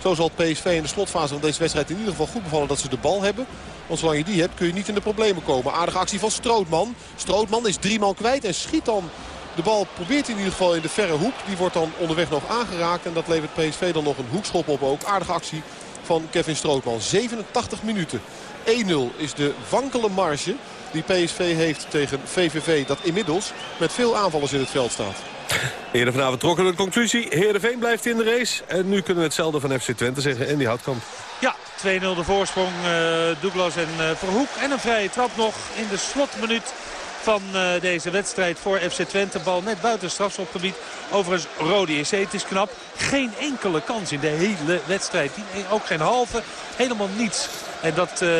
Zo zal PSV in de slotfase van deze wedstrijd in ieder geval goed bevallen dat ze de bal hebben. Want zolang je die hebt kun je niet in de problemen komen. Aardige actie van Strootman. Strootman is drie man kwijt en schiet dan de bal probeert in ieder geval in de verre hoek. Die wordt dan onderweg nog aangeraakt. En dat levert PSV dan nog een hoekschop op ook. Aardige actie van Kevin Strootman. 87 minuten. 1-0 is de wankele marge die PSV heeft tegen VVV. Dat inmiddels met veel aanvallers in het veld staat. Eerder vanavond trokken we de conclusie. Heerenveen blijft in de race. En nu kunnen we hetzelfde van FC Twente zeggen. En die Houtkamp. Ja, 2-0 de voorsprong. Uh, Douglas en uh, Verhoek. En een vrije trap nog in de slotminuut van uh, deze wedstrijd voor FC Twente. Bal net buiten strafschopgebied. Overigens Rode EC, het is knap. Geen enkele kans in de hele wedstrijd. Ook geen halve, helemaal niets. En dat uh,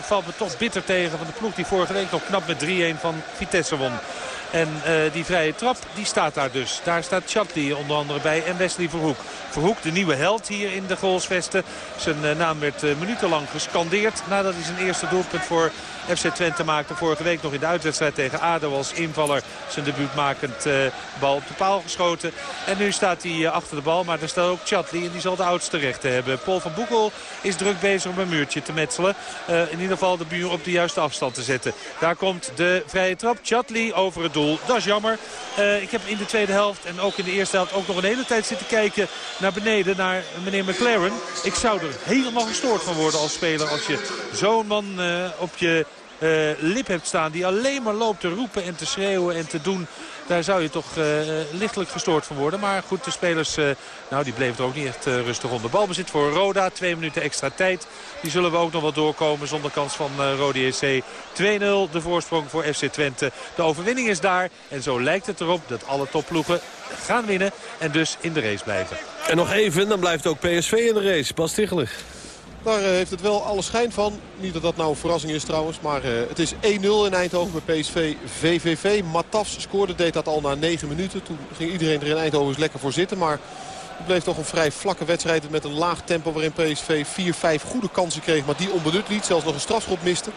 valt me toch bitter tegen van de ploeg die vorige week nog knap met 3-1 van Vitesse won. En uh, die vrije trap, die staat daar dus. Daar staat Chatli onder andere bij en Wesley Verhoek. Verhoek, de nieuwe held hier in de goalsvesten. Zijn uh, naam werd uh, minutenlang gescandeerd nadat hij zijn eerste doelpunt voor FC Twente maakte. Vorige week nog in de uitwedstrijd tegen ADO als invaller zijn debuutmakend bal op de paal geschoten. En nu staat hij achter de bal, maar er staat ook Chatli en die zal de oudste rechten hebben. Paul van Boekel is druk bezig om een muurtje te metselen. In ieder geval de muur op de juiste afstand te zetten. Daar komt de vrije trap. Chatli over het Dat is jammer. ik heb in de tweede helft en ook in de eerste helft ook nog een hele tijd zitten kijken naar beneden, naar meneer McLaren. Ik zou er helemaal gestoord van worden als speler als je zo'n man op je lip hebt staan. Die alleen maar loopt te roepen en te schreeuwen en te doen. Daar zou je toch uh, lichtelijk gestoord van worden. Maar goed, de spelers uh, nou, die bleven er ook niet echt rustig onder. Balbezit voor Roda. Twee minuten extra tijd. Die zullen we ook nog wel doorkomen zonder kans van Rode EC. 2-0 de voorsprong voor FC Twente. De overwinning is daar. En zo lijkt het erop dat alle topploegen gaan winnen. En dus in de race blijven. En nog even, dan blijft ook PSV in de race. Bas Tichelig. Daar heeft het wel alle schijn van. Niet dat dat nou een verrassing is trouwens. Maar uh, het is 1-0 in Eindhoven bij PSV VVV. Matafs scoorde, deed dat al na 9 minuten. Toen ging iedereen er in Eindhoven eens lekker voor zitten. Maar het bleef toch een vrij vlakke wedstrijd met een laag tempo... waarin PSV 4-5 goede kansen kreeg, maar die onbenut liet. Zelfs nog een strafschop miste.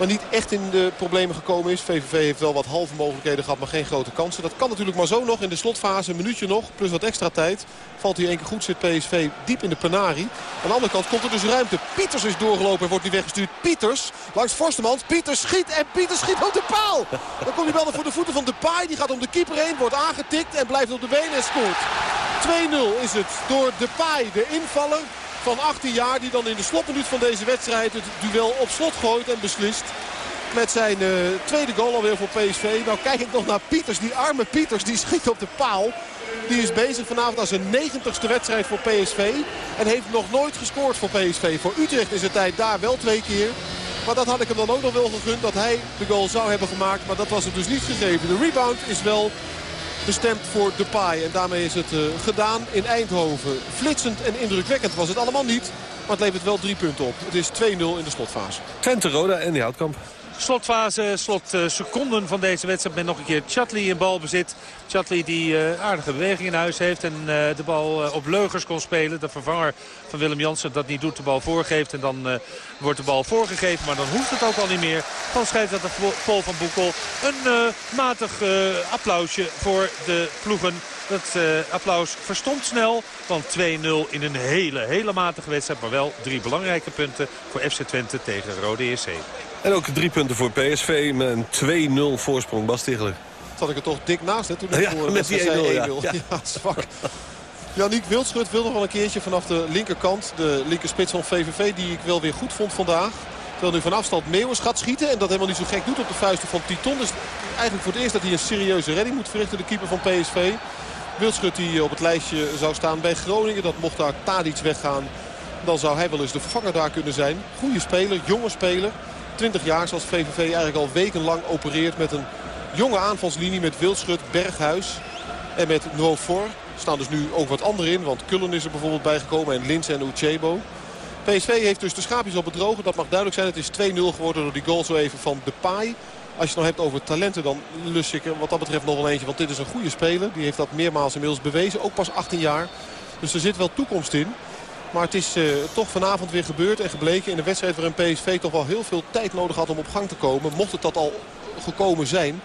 Maar niet echt in de problemen gekomen is. VVV heeft wel wat halve mogelijkheden gehad, maar geen grote kansen. Dat kan natuurlijk maar zo nog in de slotfase. Een minuutje nog, plus wat extra tijd. Valt hij één keer goed, zit PSV diep in de penari. Aan de andere kant komt er dus ruimte. Pieters is doorgelopen en wordt nu weggestuurd. Pieters langs Forstemans. Pieters schiet en Pieters schiet op de paal. Dan komt hij wel voor de voeten van de paai. Die gaat om de keeper heen, wordt aangetikt en blijft op de benen en scoort. 2-0 is het door de paai, de invaller van 18 jaar. Die dan in de slotminuut van deze wedstrijd het duel op slot gooit en beslist. Met zijn uh, tweede goal alweer voor PSV. Nou kijk ik nog naar Pieters. Die arme Pieters die [LAUGHS] schiet op de paal. Die is bezig vanavond als een 90ste wedstrijd voor PSV. En heeft nog nooit gescoord voor PSV. Voor Utrecht is het tijd daar wel twee keer. Maar dat had ik hem dan ook nog wel gegund dat hij de goal zou hebben gemaakt. Maar dat was het dus niet gegeven. De rebound is wel bestemd voor Depay. En daarmee is het uh, gedaan in Eindhoven. Flitsend en indrukwekkend was het allemaal niet. Maar het levert wel drie punten op. Het is 2-0 in de slotfase. Twente Roda en die Houtkamp. Slotfase, slot uh, seconden van deze wedstrijd met nog een keer Chatli in balbezit. Chatli die uh, aardige beweging in huis heeft en uh, de bal op leugers kon spelen. De vervanger van Willem Jansen dat niet doet, de bal voorgeeft. En dan wordt de bal voorgegeven, maar dan hoeft het ook al niet meer. Van scheidsrechter Paul van Boekel. Een matig applausje voor de ploegen. Dat applaus verstond snel. Want 2-0 in een hele, hele matige wedstrijd. Maar wel drie belangrijke punten voor FC Twente tegen Rode EC. En ook drie punten voor PSV met een 2-0 voorsprong. Bas Tichler. Zat ik er toch dik naast hè, toen ik ja, voor met die 1-0. Ja. ja. ja, zwak. Janiek Wildschut wil nog wel een keertje vanaf de linkerkant. De linkerspits van VVV die ik wel weer goed vond vandaag. Terwijl nu van afstand Meeuwers gaat schieten. En dat helemaal niet zo gek doet op de vuisten van Titon. Dus eigenlijk voor het eerst dat hij een serieuze redding moet verrichten. De keeper van PSV. Wildschut die op het lijstje zou staan bij Groningen. Dat mocht daar Tadic weggaan. Dan zou hij wel eens de vervanger daar kunnen zijn. Goede speler, jonge speler. 20 jaar zoals VVV eigenlijk al wekenlang opereert met een jonge aanvalslinie met Wildschut, Berghuis en met Nofor. Er staan dus nu ook wat anderen in, want Kullen is er bijvoorbeeld bijgekomen en Lins en Uchebo. PSV heeft dus de schaapjes op het droge. Dat mag duidelijk zijn. Het is 2-0 geworden door die goal zo even van Depay. Als je het nog hebt over talenten, dan lust ik er wat dat betreft nog wel eentje. Want dit is een goede speler. Die heeft dat meermaals inmiddels bewezen. Ook pas 18 jaar. Dus er zit wel toekomst in. Maar het is uh, toch vanavond weer gebeurd en gebleken in een wedstrijd waarin PSV toch wel heel veel tijd nodig had om op gang te komen. Mocht het dat al gekomen zijn.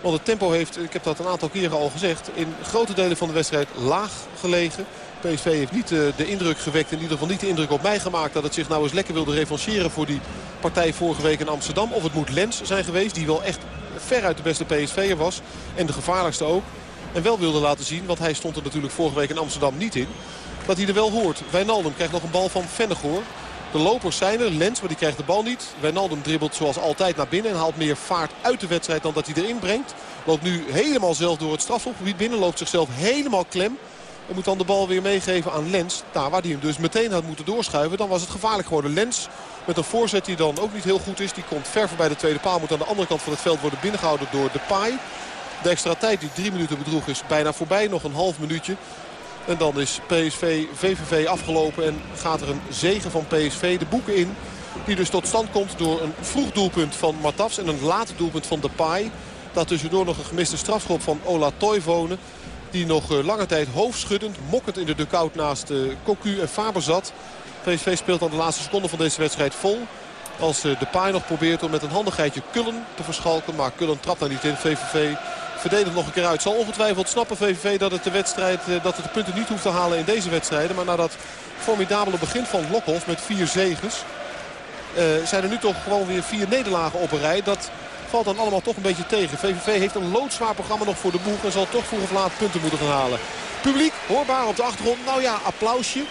Want het tempo heeft, ik heb dat een aantal keren al gezegd, in grote delen van de wedstrijd laag gelegen. PSV heeft niet uh, de indruk gewekt, in ieder geval niet de indruk op mij gemaakt... dat het zich nou eens lekker wilde revancheren voor die partij vorige week in Amsterdam. Of het moet Lens zijn geweest, die wel echt veruit de beste PSV'er was. En de gevaarlijkste ook. En wel wilde laten zien, want hij stond er natuurlijk vorige week in Amsterdam niet in dat hij er wel hoort. Wijnaldum krijgt nog een bal van Vennegoor. De lopers zijn er. Lens, maar die krijgt de bal niet. Wijnaldum dribbelt zoals altijd naar binnen. En haalt meer vaart uit de wedstrijd dan dat hij erin brengt. Loopt nu helemaal zelf door het strafschopgebied binnen. Loopt zichzelf helemaal klem. En moet dan de bal weer meegeven aan Lens. Daar waar hij hem dus meteen had moeten doorschuiven. Dan was het gevaarlijk geworden. Lens met een voorzet die dan ook niet heel goed is. Die komt ver voorbij de tweede paal. Moet aan de andere kant van het veld worden binnengehouden door Depay. De extra tijd die drie minuten bedroeg is bijna voorbij. Nog een half minuutje. En dan is PSV VVV afgelopen en gaat er een zegen van PSV de boeken in. Die dus tot stand komt door een vroeg doelpunt van Matafs en een laat doelpunt van Depay. Daartussendoor nog een gemiste strafschop van Ola Toivonen. Die nog eh, lange tijd hoofdschuddend, mokkend in de dugout naast uh, Cocu en Faber zat. PSV speelt dan de laatste seconde van deze wedstrijd vol. Als uh, Depay nog probeert om met een handigheidje Kullen te verschalken. Maar Kullen trapt daar niet in. VVV verdedigt nog een keer uit. Zal ongetwijfeld snappen VVV dat het de wedstrijd eh, dat het de punten niet hoeft te halen in deze wedstrijden. Maar na dat formidabele begin van Lokhoff met vier zegens. Uh, zijn er nu toch gewoon weer vier nederlagen op een rij. Dat valt dan allemaal toch een beetje tegen. VVV heeft een loodzwaar programma nog voor de boeg. En zal toch vroeg of laat punten moeten gaan halen. Publiek, hoorbaar op de achtergrond. Nou ja, applausje.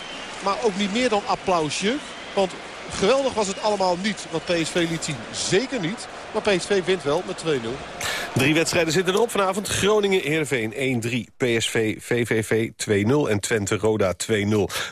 Maar ook niet meer dan applausje. Want geweldig was het allemaal niet wat PSV liet zien. Zeker niet. Maar PSV wint wel met 2-0. Drie wedstrijden zitten erop vanavond. Groningen, Heerenveen 1-3. PSV, VVV 2-0 en Twente, Roda 2-0.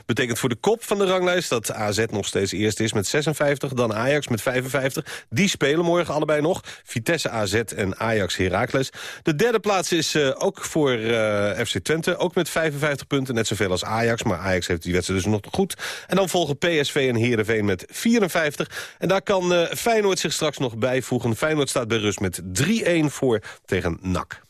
Betekent voor de kop van de ranglijst dat AZ nog steeds eerst is met 56. Dan Ajax met 55. Die spelen morgen allebei nog. Vitesse, AZ en Ajax, Heracles. De derde plaats is uh, ook voor uh, FC Twente. Ook met 55 punten, net zoveel als Ajax. Maar Ajax heeft die wedstrijd dus nog goed. En dan volgen PSV en Heerenveen met 54. En daar kan uh, Feyenoord zich straks nog bijvoegen. Feyenoord staat bij rust met 3-1 voor tegen NAC.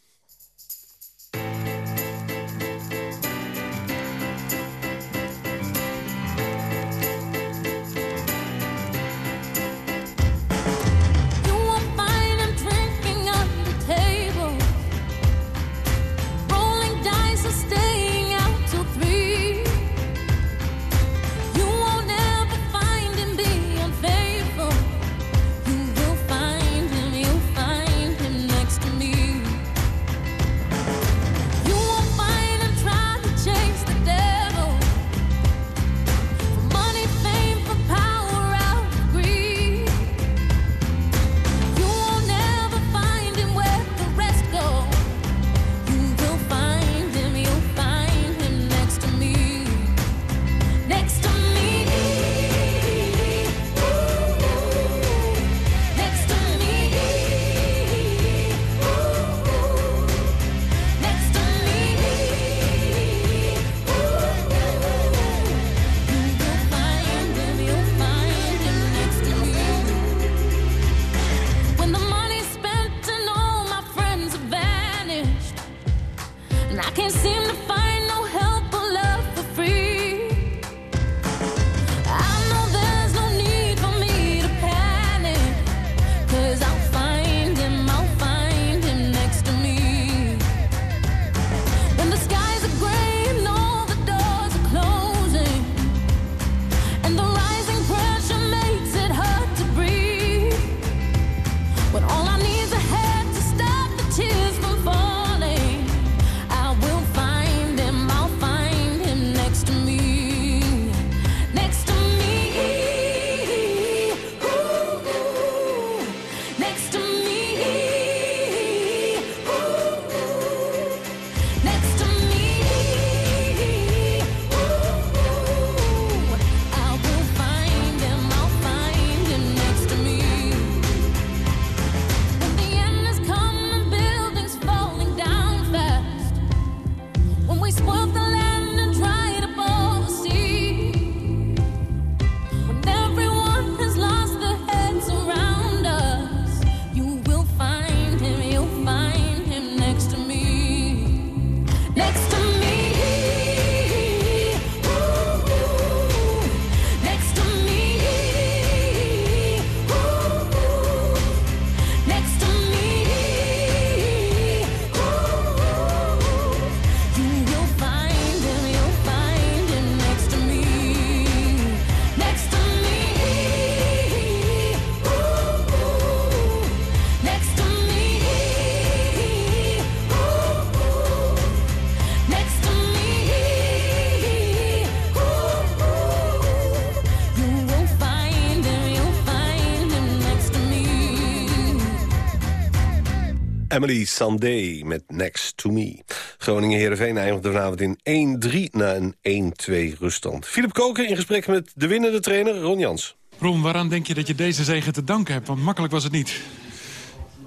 Emily Sandé met Next to Me. Groningen-Herenveen eindigde vanavond in 1-3 na een 1-2 ruststand. Philip Koker in gesprek met de winnende trainer Ron Jans. Ron, waaraan denk je dat je deze zegen te danken hebt? Want makkelijk was het niet.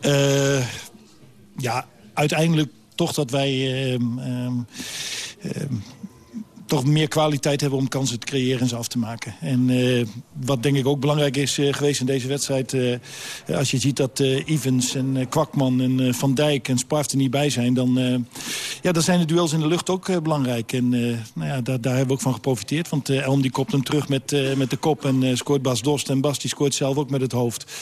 Uh, ja, uiteindelijk toch dat wij... Uh, uh, toch meer kwaliteit hebben om kansen te creëren en ze af te maken. En uh, wat denk ik ook belangrijk is uh, geweest in deze wedstrijd... Uh, als je ziet dat Evans en Kwakman en Van Dijk en Sparf er niet bij zijn... dan, ja, dan zijn de duels in de lucht ook belangrijk. En nou ja, daar, daar hebben we ook van geprofiteerd. Want Elm die kopt hem terug met, met de kop en scoort Bas Dost. En Bas die scoort zelf ook met het hoofd.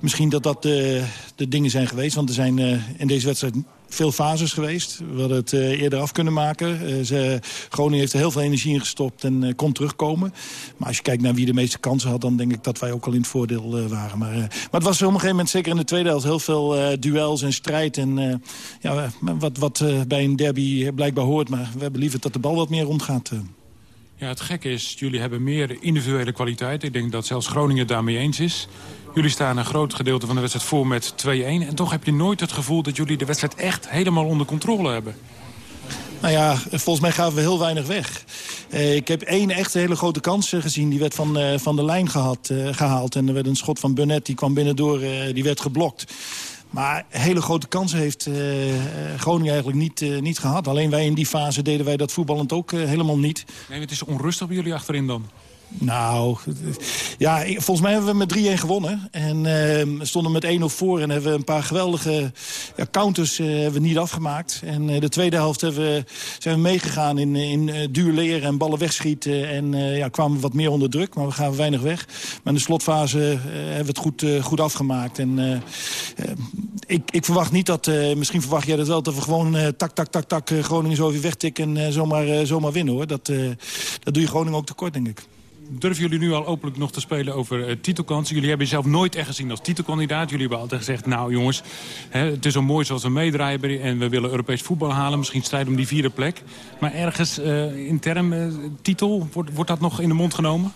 Misschien dat dat de dingen zijn geweest. Want er zijn in deze wedstrijd veel fases geweest. We hadden het uh, eerder af kunnen maken. Uh, ze, Groningen heeft er heel veel energie in gestopt en uh, kon terugkomen. Maar als je kijkt naar wie de meeste kansen had... dan denk ik dat wij ook al in het voordeel waren. Maar, maar het was op een gegeven moment, zeker in de tweede helft... heel veel duels en strijd. En ja, wat, wat bij een derby blijkbaar hoort. Maar we hebben liever dat de bal wat meer rondgaat. Ja, het gekke is, jullie hebben meer individuele kwaliteit. Ik denk dat zelfs Groningen daarmee eens is. Jullie staan een groot gedeelte van de wedstrijd voor met 2-1. En toch heb je nooit het gevoel dat jullie de wedstrijd echt helemaal onder controle hebben. Nou ja, volgens mij gaven we heel weinig weg. Eh, ik heb één echt hele grote kans eh, gezien. Die werd van, uh, van de lijn gehad, gehaald. En er werd een schot van Burnett, die kwam binnendoor, die werd geblokt. Maar hele grote kansen heeft Groningen eigenlijk niet, niet gehad. Alleen wij in die fase deden wij dat voetballend ook helemaal niet. Nee, het is onrustig bij jullie achterin dan. Nou, ja, volgens mij hebben we met 3-1 gewonnen. En uh, stonden met 1-0 voor en hebben we een paar geweldige ja, counters uh, hebben we niet afgemaakt. En uh, de tweede helft zijn we meegegaan in, in uh, duur leren en ballen wegschieten. En ja, kwamen we wat meer onder druk, maar we gaven weinig weg. Maar in de slotfase hebben we het goed, goed afgemaakt. En ik, ik verwacht niet dat, misschien verwacht jij dat wel, dat we gewoon tak, tak, tak, tak Groningen zo even wegtikken en zomaar, zomaar winnen hoor. Dat, dat doe je Groningen ook tekort, denk ik durven jullie nu al openlijk nog te spelen over uh, titelkansen? Jullie hebben jezelf nooit echt gezien als titelkandidaat. Jullie hebben altijd gezegd, nou jongens, hè, het is zo mooi zoals we meedraaien... en we willen Europees voetbal halen, misschien strijden om die vierde plek. Maar ergens uh, in term uh, titel, wordt, wordt dat nog in de mond genomen?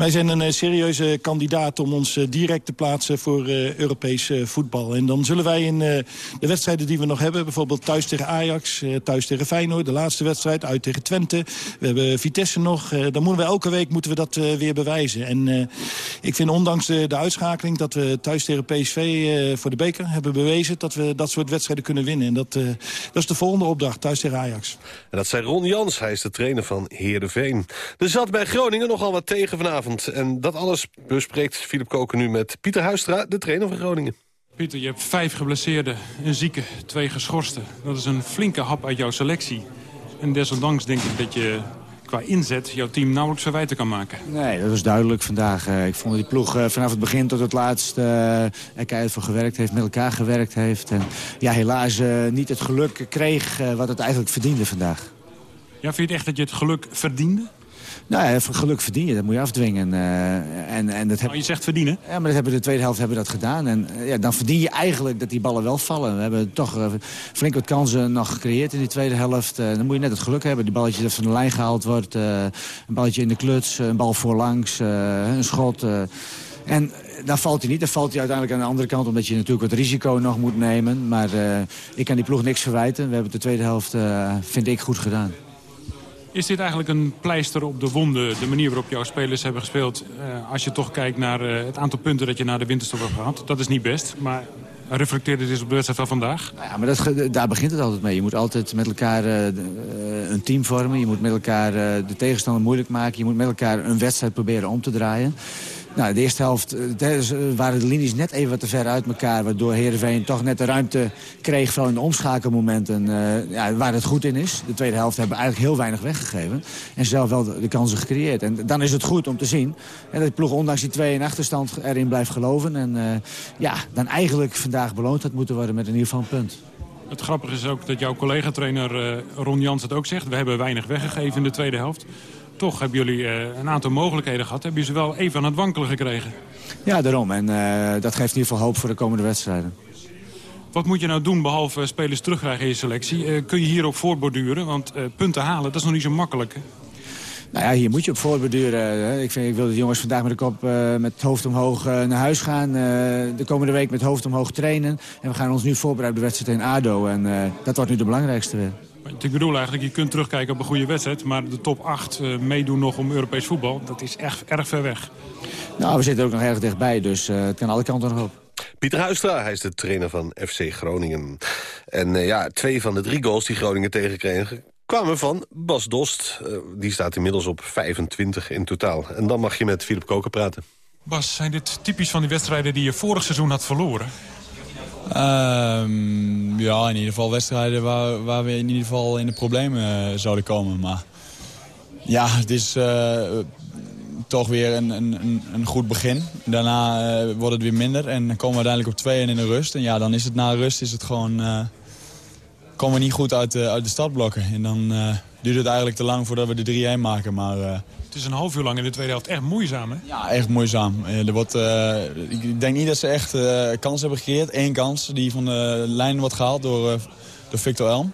Wij zijn een serieuze kandidaat om ons direct te plaatsen voor uh, Europees voetbal. En dan zullen wij in de wedstrijden die we nog hebben... bijvoorbeeld thuis tegen Ajax, thuis tegen Feyenoord... de laatste wedstrijd, uit tegen Twente. We hebben Vitesse nog. dan moeten we elke week moeten we dat weer bewijzen. En ik vind ondanks de, de, uitschakeling dat we thuis tegen PSV voor de beker hebben bewezen... dat we dat soort wedstrijden kunnen winnen. En dat, dat is de volgende opdracht, thuis tegen Ajax. En dat zei Ron Jans, hij is de trainer van Heerenveen. Er zat bij Groningen nogal wat tegen vanavond. En dat alles bespreekt Filip Koken nu met Pieter Huistra, de trainer van Groningen. Pieter, je hebt vijf geblesseerden, een zieke, twee geschorsten. Dat is een flinke hap uit jouw selectie. En desondanks denk ik dat je qua inzet jouw team nauwelijks verwijten kan maken. Nee, dat was duidelijk vandaag. Eh, ik vond dat die ploeg eh, vanaf het begin tot het laatst uh, er keihard voor gewerkt heeft, met elkaar gewerkt heeft. En ja, helaas niet het geluk kreeg wat het eigenlijk verdiende vandaag. Ja, vind je het echt dat je het geluk verdiende? Nou ja, geluk verdien je, dat moet je afdwingen. Uh, en, en dat heb... Oh, je zegt verdienen? Ja, maar dat hebben de tweede helft hebben we dat gedaan. En uh, ja, dan verdien je eigenlijk dat die ballen wel vallen. We hebben toch uh, flink wat kansen nog gecreëerd in die tweede helft. dan moet je net het geluk hebben. Die balletje dat van de lijn gehaald wordt. een balletje in de kluts, een bal voorlangs, een schot. en dan valt hij niet. Dan valt hij uiteindelijk aan de andere kant... omdat je natuurlijk wat risico nog moet nemen. Maar ik kan die ploeg niks verwijten. We hebben de tweede helft, vind ik, goed gedaan. Is dit eigenlijk een pleister op de wonden, de manier waarop jouw spelers hebben gespeeld... Uh, als je toch kijkt naar uh, het aantal punten dat je naar de winterstop hebt gehad? Dat is niet best, maar reflecteert het eens op de wedstrijd van vandaag? Nou ja, maar dat, daar begint het altijd mee. Je moet altijd met elkaar uh, een team vormen. Je moet met elkaar de tegenstander moeilijk maken. Je moet met elkaar een wedstrijd proberen om te draaien. Nou, de eerste helft eh, eh, waren de linies net even wat te ver uit elkaar... waardoor Heerenveen toch net de ruimte kreeg... vooral in de omschakelmomenten uh, ja, waar het goed in is. De tweede helft hebben eigenlijk heel weinig weggegeven. En zelf wel de, kansen gecreëerd. En dan is het goed om te zien dat de ploeg ondanks die twee in achterstand erin blijft geloven. En ja, dan eigenlijk vandaag beloond had moeten worden met in ieder geval een punt. Het grappige is ook dat jouw collega-trainer Ron Jans het ook zegt. We hebben weinig weggegeven in de tweede helft toch hebben jullie uh, een aantal mogelijkheden gehad. Hebben jullie ze wel even aan het wankelen gekregen? Ja, daarom. En uh, dat geeft in ieder geval hoop voor de komende wedstrijden. Wat moet je nou doen behalve spelers terugkrijgen in je selectie? Uh, kun je hierop voorborduren? Want punten halen, dat is nog niet zo makkelijk. Hè? Nou ja, hier moet je op voorbeduren. Ik, vind, ik wil de jongens vandaag met de kop uh, met het hoofd omhoog uh, naar huis gaan. Uh, de komende week met het hoofd omhoog trainen. En we gaan ons nu voorbereiden op de wedstrijd in ADO. En dat wordt nu de belangrijkste weer. Ik bedoel eigenlijk, je kunt terugkijken op een goede wedstrijd... maar de top 8 meedoen nog om Europees voetbal, dat is echt erg ver weg. Nou, we zitten ook nog erg dichtbij, dus het kan alle kanten nog op. Pieter Huistra, hij is de trainer van FC Groningen. En ja, twee van de drie goals die Groningen tegenkregen kwamen van Bas Dost. Uh, die staat inmiddels op 25 in totaal. En dan mag je met Philip Koker praten. Bas, zijn dit typisch van die wedstrijden die je vorig seizoen had verloren? Um, ja, in ieder geval wedstrijden waar, waar we in ieder geval in de problemen uh, zouden komen. Maar ja, het is uh, toch weer een, een, een goed begin. Daarna wordt het weer minder en dan komen we uiteindelijk op 2 en in de rust. En ja, dan is het na rust is het gewoon komen we niet goed uit de, uit de. En dan uh, duurt het eigenlijk te lang voordat we de 3-1 maken. Maar, uh, het is een half uur lang in de tweede helft echt moeizaam, hè? Ja, echt moeizaam. Uh, er wordt, ik denk niet dat ze echt kans hebben gecreëerd. Eén kans die van de lijn wordt gehaald door, door Victor Elm.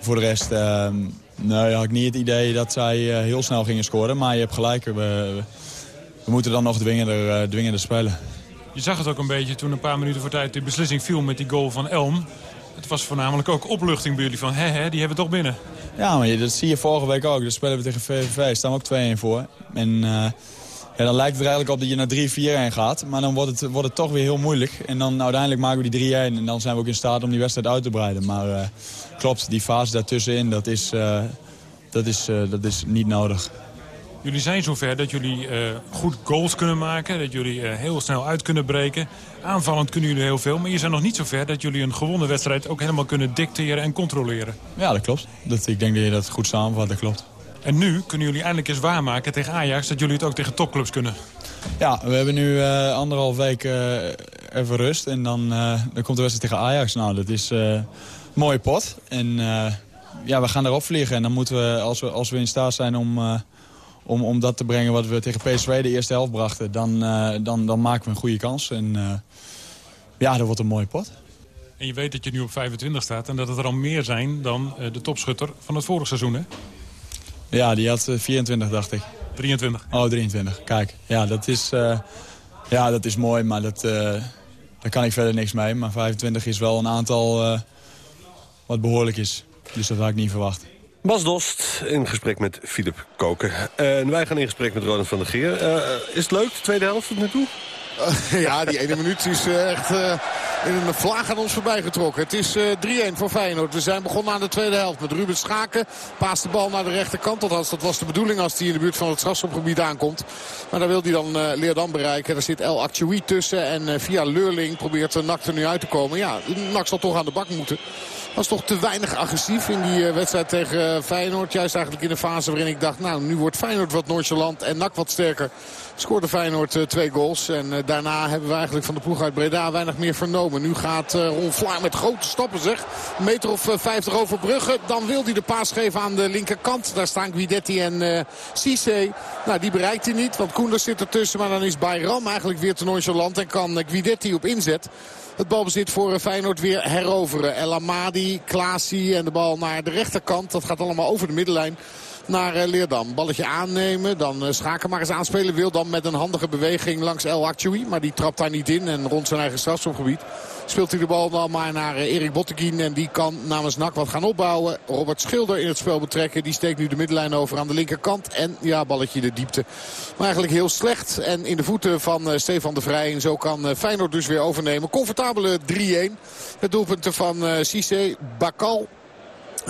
Voor de rest nee, had ik niet het idee dat zij heel snel gingen scoren. Maar je hebt gelijk, we, we moeten dan nog dwingender, dwingender spelen. Je zag het ook een beetje toen een paar minuten voor tijd de beslissing viel met die goal van Elm. Het was voornamelijk ook opluchting bij jullie van, hè, hè, die hebben we toch binnen. Ja, maar dat zie je vorige week ook. Dan spelen we tegen VVV, staan ook 2-1 voor. En uh, ja, dan lijkt het er eigenlijk op dat je naar 3-4-1 gaat. Maar dan wordt het, wordt het toch weer heel moeilijk. En dan uiteindelijk maken we die 3-1 en dan zijn we ook in staat om die wedstrijd uit te breiden. Maar uh, klopt, die fase daartussenin, dat is, uh, dat is, dat is niet nodig. Jullie zijn zover dat jullie uh, goed goals kunnen maken. Dat jullie uh, heel snel uit kunnen breken. Aanvallend kunnen jullie heel veel. Maar je zijn nog niet zover dat jullie een gewonnen wedstrijd... ook helemaal kunnen dicteren en controleren. Ja, dat klopt. Dat, ik denk dat je dat goed samenvat, dat klopt. En nu kunnen jullie eindelijk eens waarmaken tegen Ajax... dat jullie het ook tegen topclubs kunnen. Ja, we hebben nu uh, anderhalf week even rust. En dan, dan komt de wedstrijd tegen Ajax. Nou, dat is een mooie pot. En ja, we gaan erop vliegen. En dan moeten we, als we, als we in staat zijn om om, om dat te brengen wat we tegen PSV de eerste helft brachten... dan, uh, dan, dan maken we een goede kans. En uh, ja, dat wordt een mooie pot. En je weet dat je nu op 25 staat en dat het er al meer zijn dan uh, de topschutter van het vorige seizoen, hè? Ja, die had 24, dacht ik. 23? Oh, 23. Kijk, ja, dat is, ja, dat is mooi, maar dat, daar kan ik verder niks mee. Maar 25 is wel een aantal wat behoorlijk is. Dus dat had ik niet verwacht. Bas Dost in gesprek met Filip Koken. En wij gaan in gesprek met Ronald van der Geer. Uh, is het leuk, de tweede helft tot nu toe? [LAUGHS] Ja, die ene minuut is echt in een vlaag aan ons voorbij getrokken. Het is 3-1 voor Feyenoord. We zijn begonnen aan de tweede helft met Ruben Schaken. Paast de bal naar de rechterkant. Dat was de bedoeling als hij in de buurt van het strafschopgebied aankomt. Maar daar wil hij dan Leerdam bereiken. Er zit El Actioui tussen. En via Leurling probeert Nak er nu uit te komen. Ja, Nak zal toch aan de bak moeten. Was toch te weinig agressief in die eh, wedstrijd tegen eh, Feyenoord. Juist eigenlijk in de fase waarin ik dacht, nou nu wordt Feyenoord wat nonchalant en NAC wat sterker. Scoorde Feyenoord uh, twee goals. En uh, daarna hebben we eigenlijk van de ploeg uit Breda weinig meer vernomen. Nu gaat uh, Ron Vlaar met grote stappen zeg. Een meter of 50 over Brugge. Dan wil hij de paas geven aan de linkerkant. Daar staan Guidetti en uh, Cisse. Nou, die bereikt hij niet. Want Koenders zit ertussen. Maar dan is Bayram eigenlijk weer te nonchalant. En kan Guidetti op inzet het balbezit voor Feyenoord weer heroveren. El Amadi, Klaasie en de bal naar de rechterkant. Dat gaat allemaal over de middenlijn naar eh, Leerdam. Balletje aannemen, dan eh, Schaken maar eens aanspelen. Wil dan met een handige beweging langs El Actui. Maar die trapt daar niet in en rond zijn eigen strafschopgebied speelt hij de bal dan maar naar eh, Erik Botteguin. En die kan namens NAC wat gaan opbouwen. Robert Schilder in het spel betrekken. Die steekt nu de middenlijn over aan de linkerkant. En ja, balletje de diepte. Maar eigenlijk heel slecht. En in de voeten van Stefan de Vrij. En zo kan Feyenoord dus weer overnemen. Comfortabele 3-1. Het doelpunten van Cisse, Bakal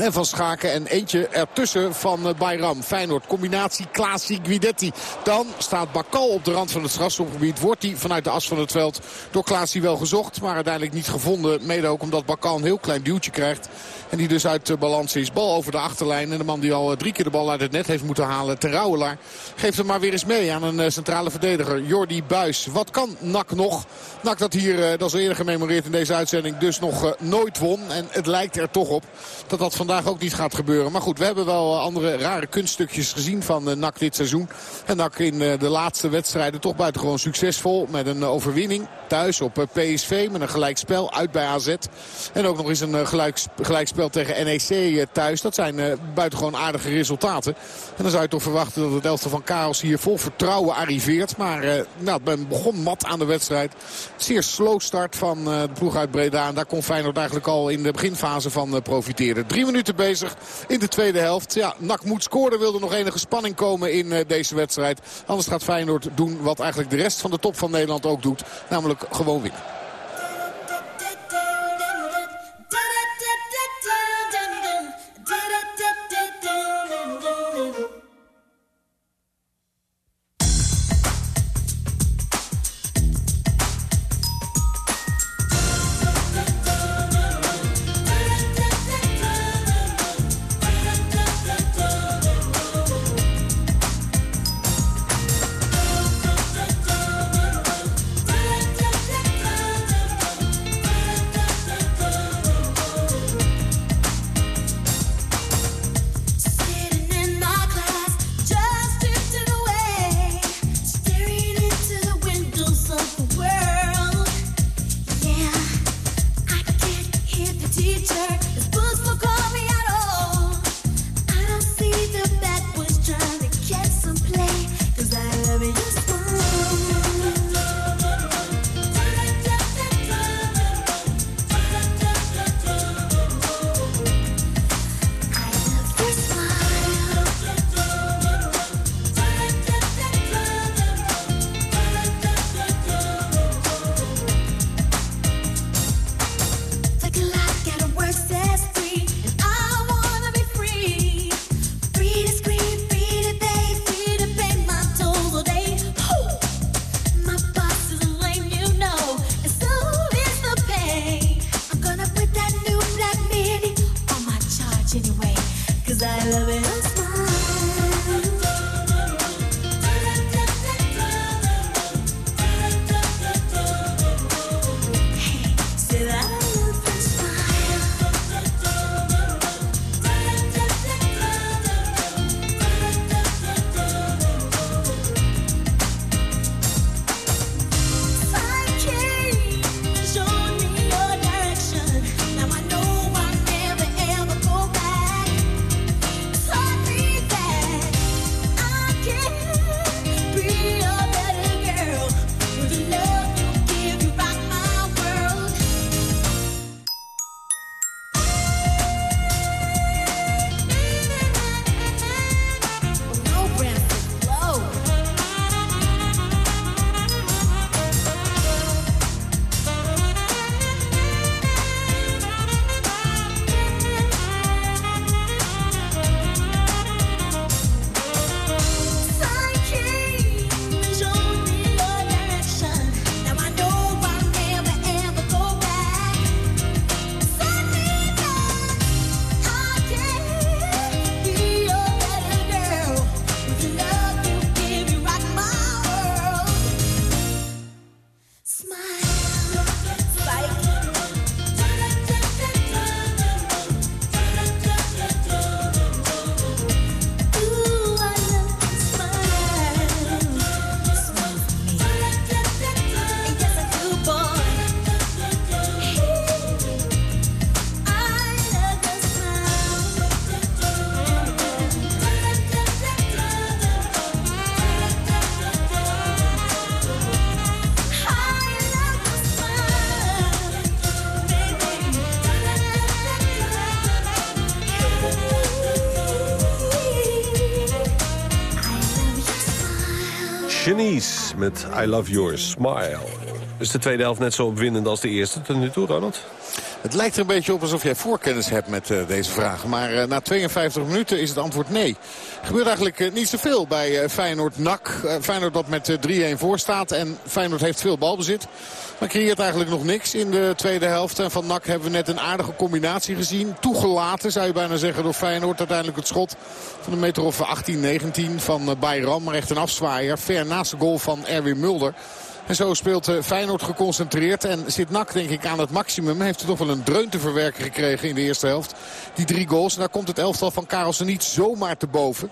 van Schaken. En eentje ertussen van eh, Bayram. Feyenoord, combinatie Klaasie, Guidetti. Dan staat Bakal op de rand van het strafschopgebied. Wordt hij vanuit de as van het veld door Klaasie wel gezocht. Maar uiteindelijk niet gevonden. Mede ook omdat Bakal een heel klein duwtje krijgt. En die dus uit balans is. Bal over de achterlijn. En de man die al eh, drie keer de bal uit het net heeft moeten halen. Terouwelaar geeft hem maar weer eens mee aan een eh, centrale verdediger. Jordi Buis. Wat kan Nak nog? Nak dat hier, dat is eerder gememoreerd in deze uitzending, dus nog nooit won. En het lijkt er toch op dat dat van vandaag ook niet gaat gebeuren. Maar goed, we hebben wel andere rare kunststukjes gezien van NAC dit seizoen. En NAC in de laatste wedstrijden toch buitengewoon succesvol. Met een overwinning thuis op PSV. Met een gelijkspel uit bij AZ. En ook nog eens een gelijkspel tegen NEC thuis. Dat zijn buitengewoon aardige resultaten. En dan zou je toch verwachten dat het elftal van Chaos hier vol vertrouwen arriveert. Maar nou, men begon mat aan de wedstrijd. Zeer slow start van de ploeg uit Breda. En daar kon Feyenoord eigenlijk al in de beginfase van profiteren. Minuten bezig in de tweede helft. Ja, NAC moet scoren. Wilde nog enige spanning komen in deze wedstrijd. Anders gaat Feyenoord doen wat eigenlijk de rest van de top van Nederland ook doet. Namelijk gewoon winnen. Genies met I Love Your Smile. Is de tweede helft net zo opwindend als de eerste tot nu toe, Ronald? Het lijkt er een beetje op alsof jij voorkennis hebt met uh, deze vraag. Maar uh, na 52 minuten is het antwoord nee. Gebeurt eigenlijk uh, niet zoveel bij Feyenoord-NAC. Feyenoord dat met 3-1 voor staat en Feyenoord heeft veel balbezit. Maar creëert eigenlijk nog niks in de tweede helft. En van NAC hebben we net een aardige combinatie gezien. Toegelaten zou je bijna zeggen door Feyenoord. Uiteindelijk het schot van een meter of 18, 19 van Bayram. Maar echt een afzwaaier. Ver naast de goal van Erwin Mulder. En zo speelt Feyenoord geconcentreerd. En zit Nak denk ik aan het maximum. Heeft er toch wel een dreun te verwerken gekregen in de eerste helft. Die drie goals. En daar komt het elftal van Karelsen niet zomaar te boven.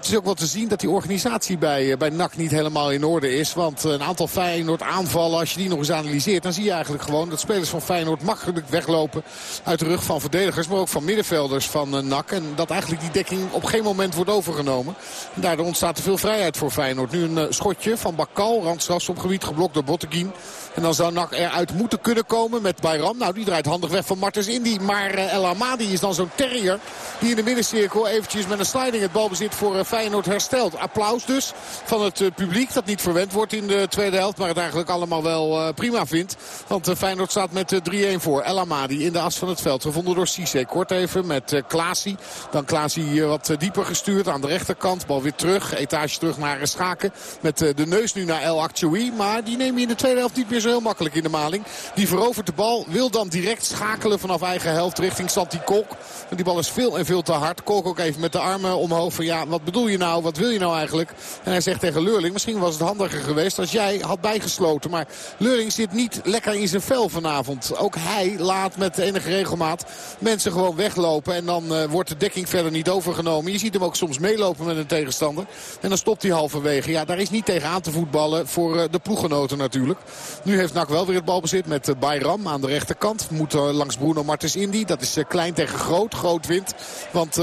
Het is ook wel te zien dat die organisatie bij, eh, bij NAC niet helemaal in orde is. Want een aantal Feyenoord aanvallen, als je die nog eens analyseert... dan zie je eigenlijk gewoon dat spelers van Feyenoord makkelijk weglopen... uit de rug van verdedigers, maar ook van middenvelders van eh, NAC. En dat eigenlijk die dekking op geen moment wordt overgenomen. En daardoor ontstaat er veel vrijheid voor Feyenoord. Nu een eh, schotje van Bakal, gebied, geblokt door Botteguin. En dan zou NAC eruit moeten kunnen komen met Bayram. Nou, die draait handig weg van Martens Indy. Maar El Amadi is dan zo'n terrier die in de middencirkel eventjes met een sliding het balbezit voor Feyenoord herstelt. Applaus dus van het eh, publiek dat niet verwend wordt in de tweede helft. Maar het eigenlijk allemaal wel eh, prima vindt. Want eh, Feyenoord staat met 3-1 voor. El Amadi in de as van het veld. Gevonden door Cisse. Kort even met Klaasie. Dan Klaasie wat dieper gestuurd aan de rechterkant. Bal weer terug. Etage terug naar Schaken. Met de neus nu naar El Akchoui. Maar die neem je in de tweede helft niet meer zo heel makkelijk in de maling. Die verovert de bal. Wil dan direct schakelen vanaf eigen helft richting Santi Kolk. En die bal is veel en veel te hard. Kolk ook even met de armen omhoog. Van ja, wat bedoel je nou? wat wil je nou eigenlijk? En hij zegt tegen Leurling, misschien was het handiger geweest als jij had bijgesloten. Maar Leurling zit niet lekker in zijn vel vanavond. Ook hij laat met enige regelmaat mensen gewoon weglopen. En dan uh, wordt de dekking verder niet overgenomen. Je ziet hem ook soms meelopen met een tegenstander. En dan stopt hij halverwege. Ja, daar is niet tegen aan te voetballen voor uh, de ploeggenoten natuurlijk. Nu heeft Nak wel weer het balbezit met uh, Bayram aan de rechterkant. Moet langs Bruno Martens Indy. Dat is klein tegen groot. Groot wint. Want...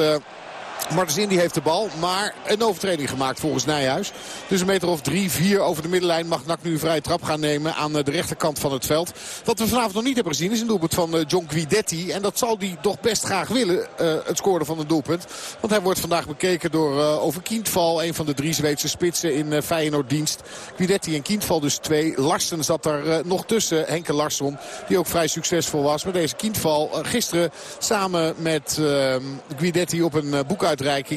Martens Indy heeft de bal, maar een overtreding gemaakt volgens Nijhuis. Dus een meter of drie, vier over de middenlijn mag Nak nu een vrije trap gaan nemen aan de rechterkant van het veld. Wat we vanavond nog niet hebben gezien is een doelpunt van eh, John Guidetti. En dat zal hij toch best graag willen, uh, het scoren van een doelpunt. Want hij wordt vandaag bekeken door uh, Over Kindval, een van de drie Zweedse spitsen in uh, Feyenoord dienst. Guidetti en Kindval dus twee. Larsen zat er nog tussen, Henke Larsson, die ook vrij succesvol was. Maar deze Kindval gisteren samen met Guidetti op een boek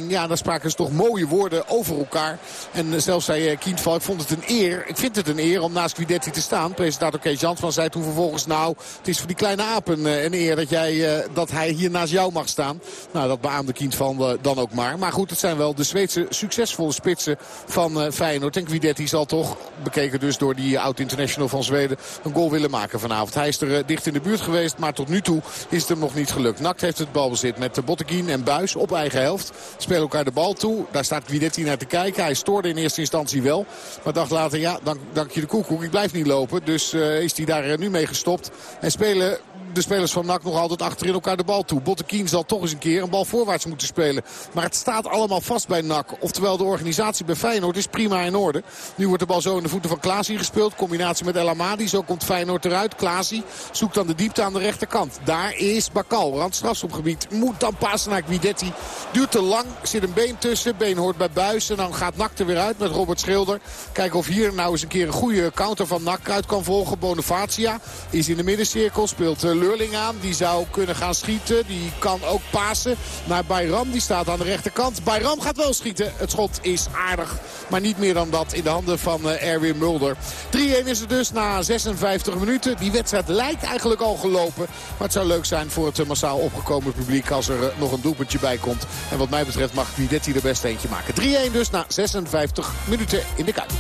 Ja, dan spraken ze toch mooie woorden over elkaar. En eh, zelfs zei eh, Kientval, ik vond het een eer. Ik vind het een eer om naast Guidetti te staan. Presentator Kees Jansman zei toen vervolgens... nou, het is voor die kleine apen eh, een eer dat, jij, dat hij hier naast jou mag staan. Nou, dat beaamde Kientval dan ook maar. Maar goed, het zijn wel de Zweedse succesvolle spitsen van Feyenoord. En Guidetti zal toch, bekeken dus door die oud-international van Zweden... een goal willen maken vanavond. Hij is er dicht in de buurt geweest, maar tot nu toe is het hem nog niet gelukt. Nakt heeft het balbezit met Botteguin en Buis op eigen helft. Spelen elkaar de bal toe. Daar staat Guidetti naar te kijken. Hij stoorde in eerste instantie wel. Maar dacht later, ja, dank, dank je de koekoek. Ik blijf niet lopen. Dus uh, is hij daar nu mee gestopt. En spelen de spelers van NAC nog altijd achterin elkaar de bal toe. Bottekien zal toch eens een keer een bal voorwaarts moeten spelen. Maar het staat allemaal vast bij NAC. Oftewel de organisatie bij Feyenoord is prima in orde. Nu wordt de bal zo in de voeten van Klaasie gespeeld. Combinatie met El Amadi. Zo komt Feyenoord eruit. Klaasie zoekt dan de diepte aan de rechterkant. Daar is Bakal. Randstrafschopgebied. Moet dan passen naar Guidetti. Duurt te lang. Zit een been tussen. Been hoort bij Buis. En dan gaat NAC er weer uit met Robert Schilder. Kijken of hier nou eens een keer een goede counter van NAC uit kan volgen. Bonifacia is in de middencirkel. Speelt uh, Leurling aan. Die zou kunnen gaan schieten. Die kan ook pasen naar Bayram. Die staat aan de rechterkant. Bayram gaat wel schieten. Het schot is aardig. Maar niet meer dan dat in de handen van uh, Erwin Mulder. 3-1 is het dus na 56 minuten. Die wedstrijd lijkt eigenlijk al gelopen. Maar het zou leuk zijn voor het uh, massaal opgekomen publiek als er nog een doelpuntje bij komt. En wat mij betreft mag Guidetti er best eentje maken. 3-1 dus na 56 minuten in de Kuip.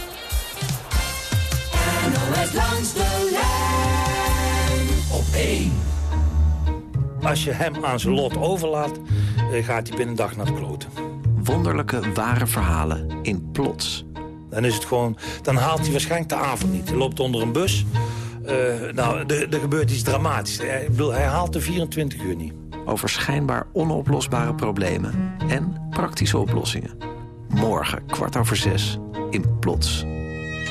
langs de lijn 1. Als je hem aan zijn lot overlaat, eh, gaat hij binnen een dag naar de kloten. Wonderlijke, ware verhalen in plots. Dan is het gewoon, dan haalt hij waarschijnlijk de avond niet. Hij loopt onder een bus. Uh, nou, er gebeurt iets dramatisch. Hij, bedoel, hij haalt de 24 uur niet. Over schijnbaar onoplosbare problemen en praktische oplossingen. Morgen, kwart over zes, in Plots.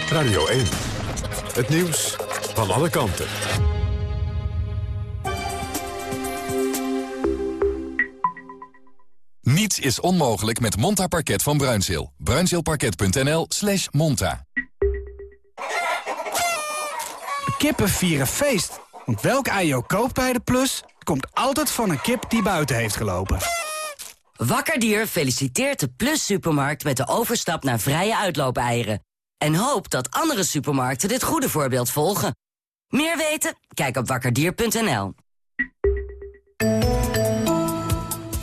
Radio 1. Het nieuws van alle kanten. Niets is onmogelijk met Monta Parket van Bruinzeel. Bruinzeelparket.nl slash monta. Kippen vieren feest. Want welk ei je ook koopt bij de Plus... komt altijd van een kip die buiten heeft gelopen. Wakkerdier feliciteert de Plus Supermarkt met de overstap naar vrije uitloopeieren. En hoopt dat andere supermarkten dit goede voorbeeld volgen. Meer weten? Kijk op wakkerdier.nl.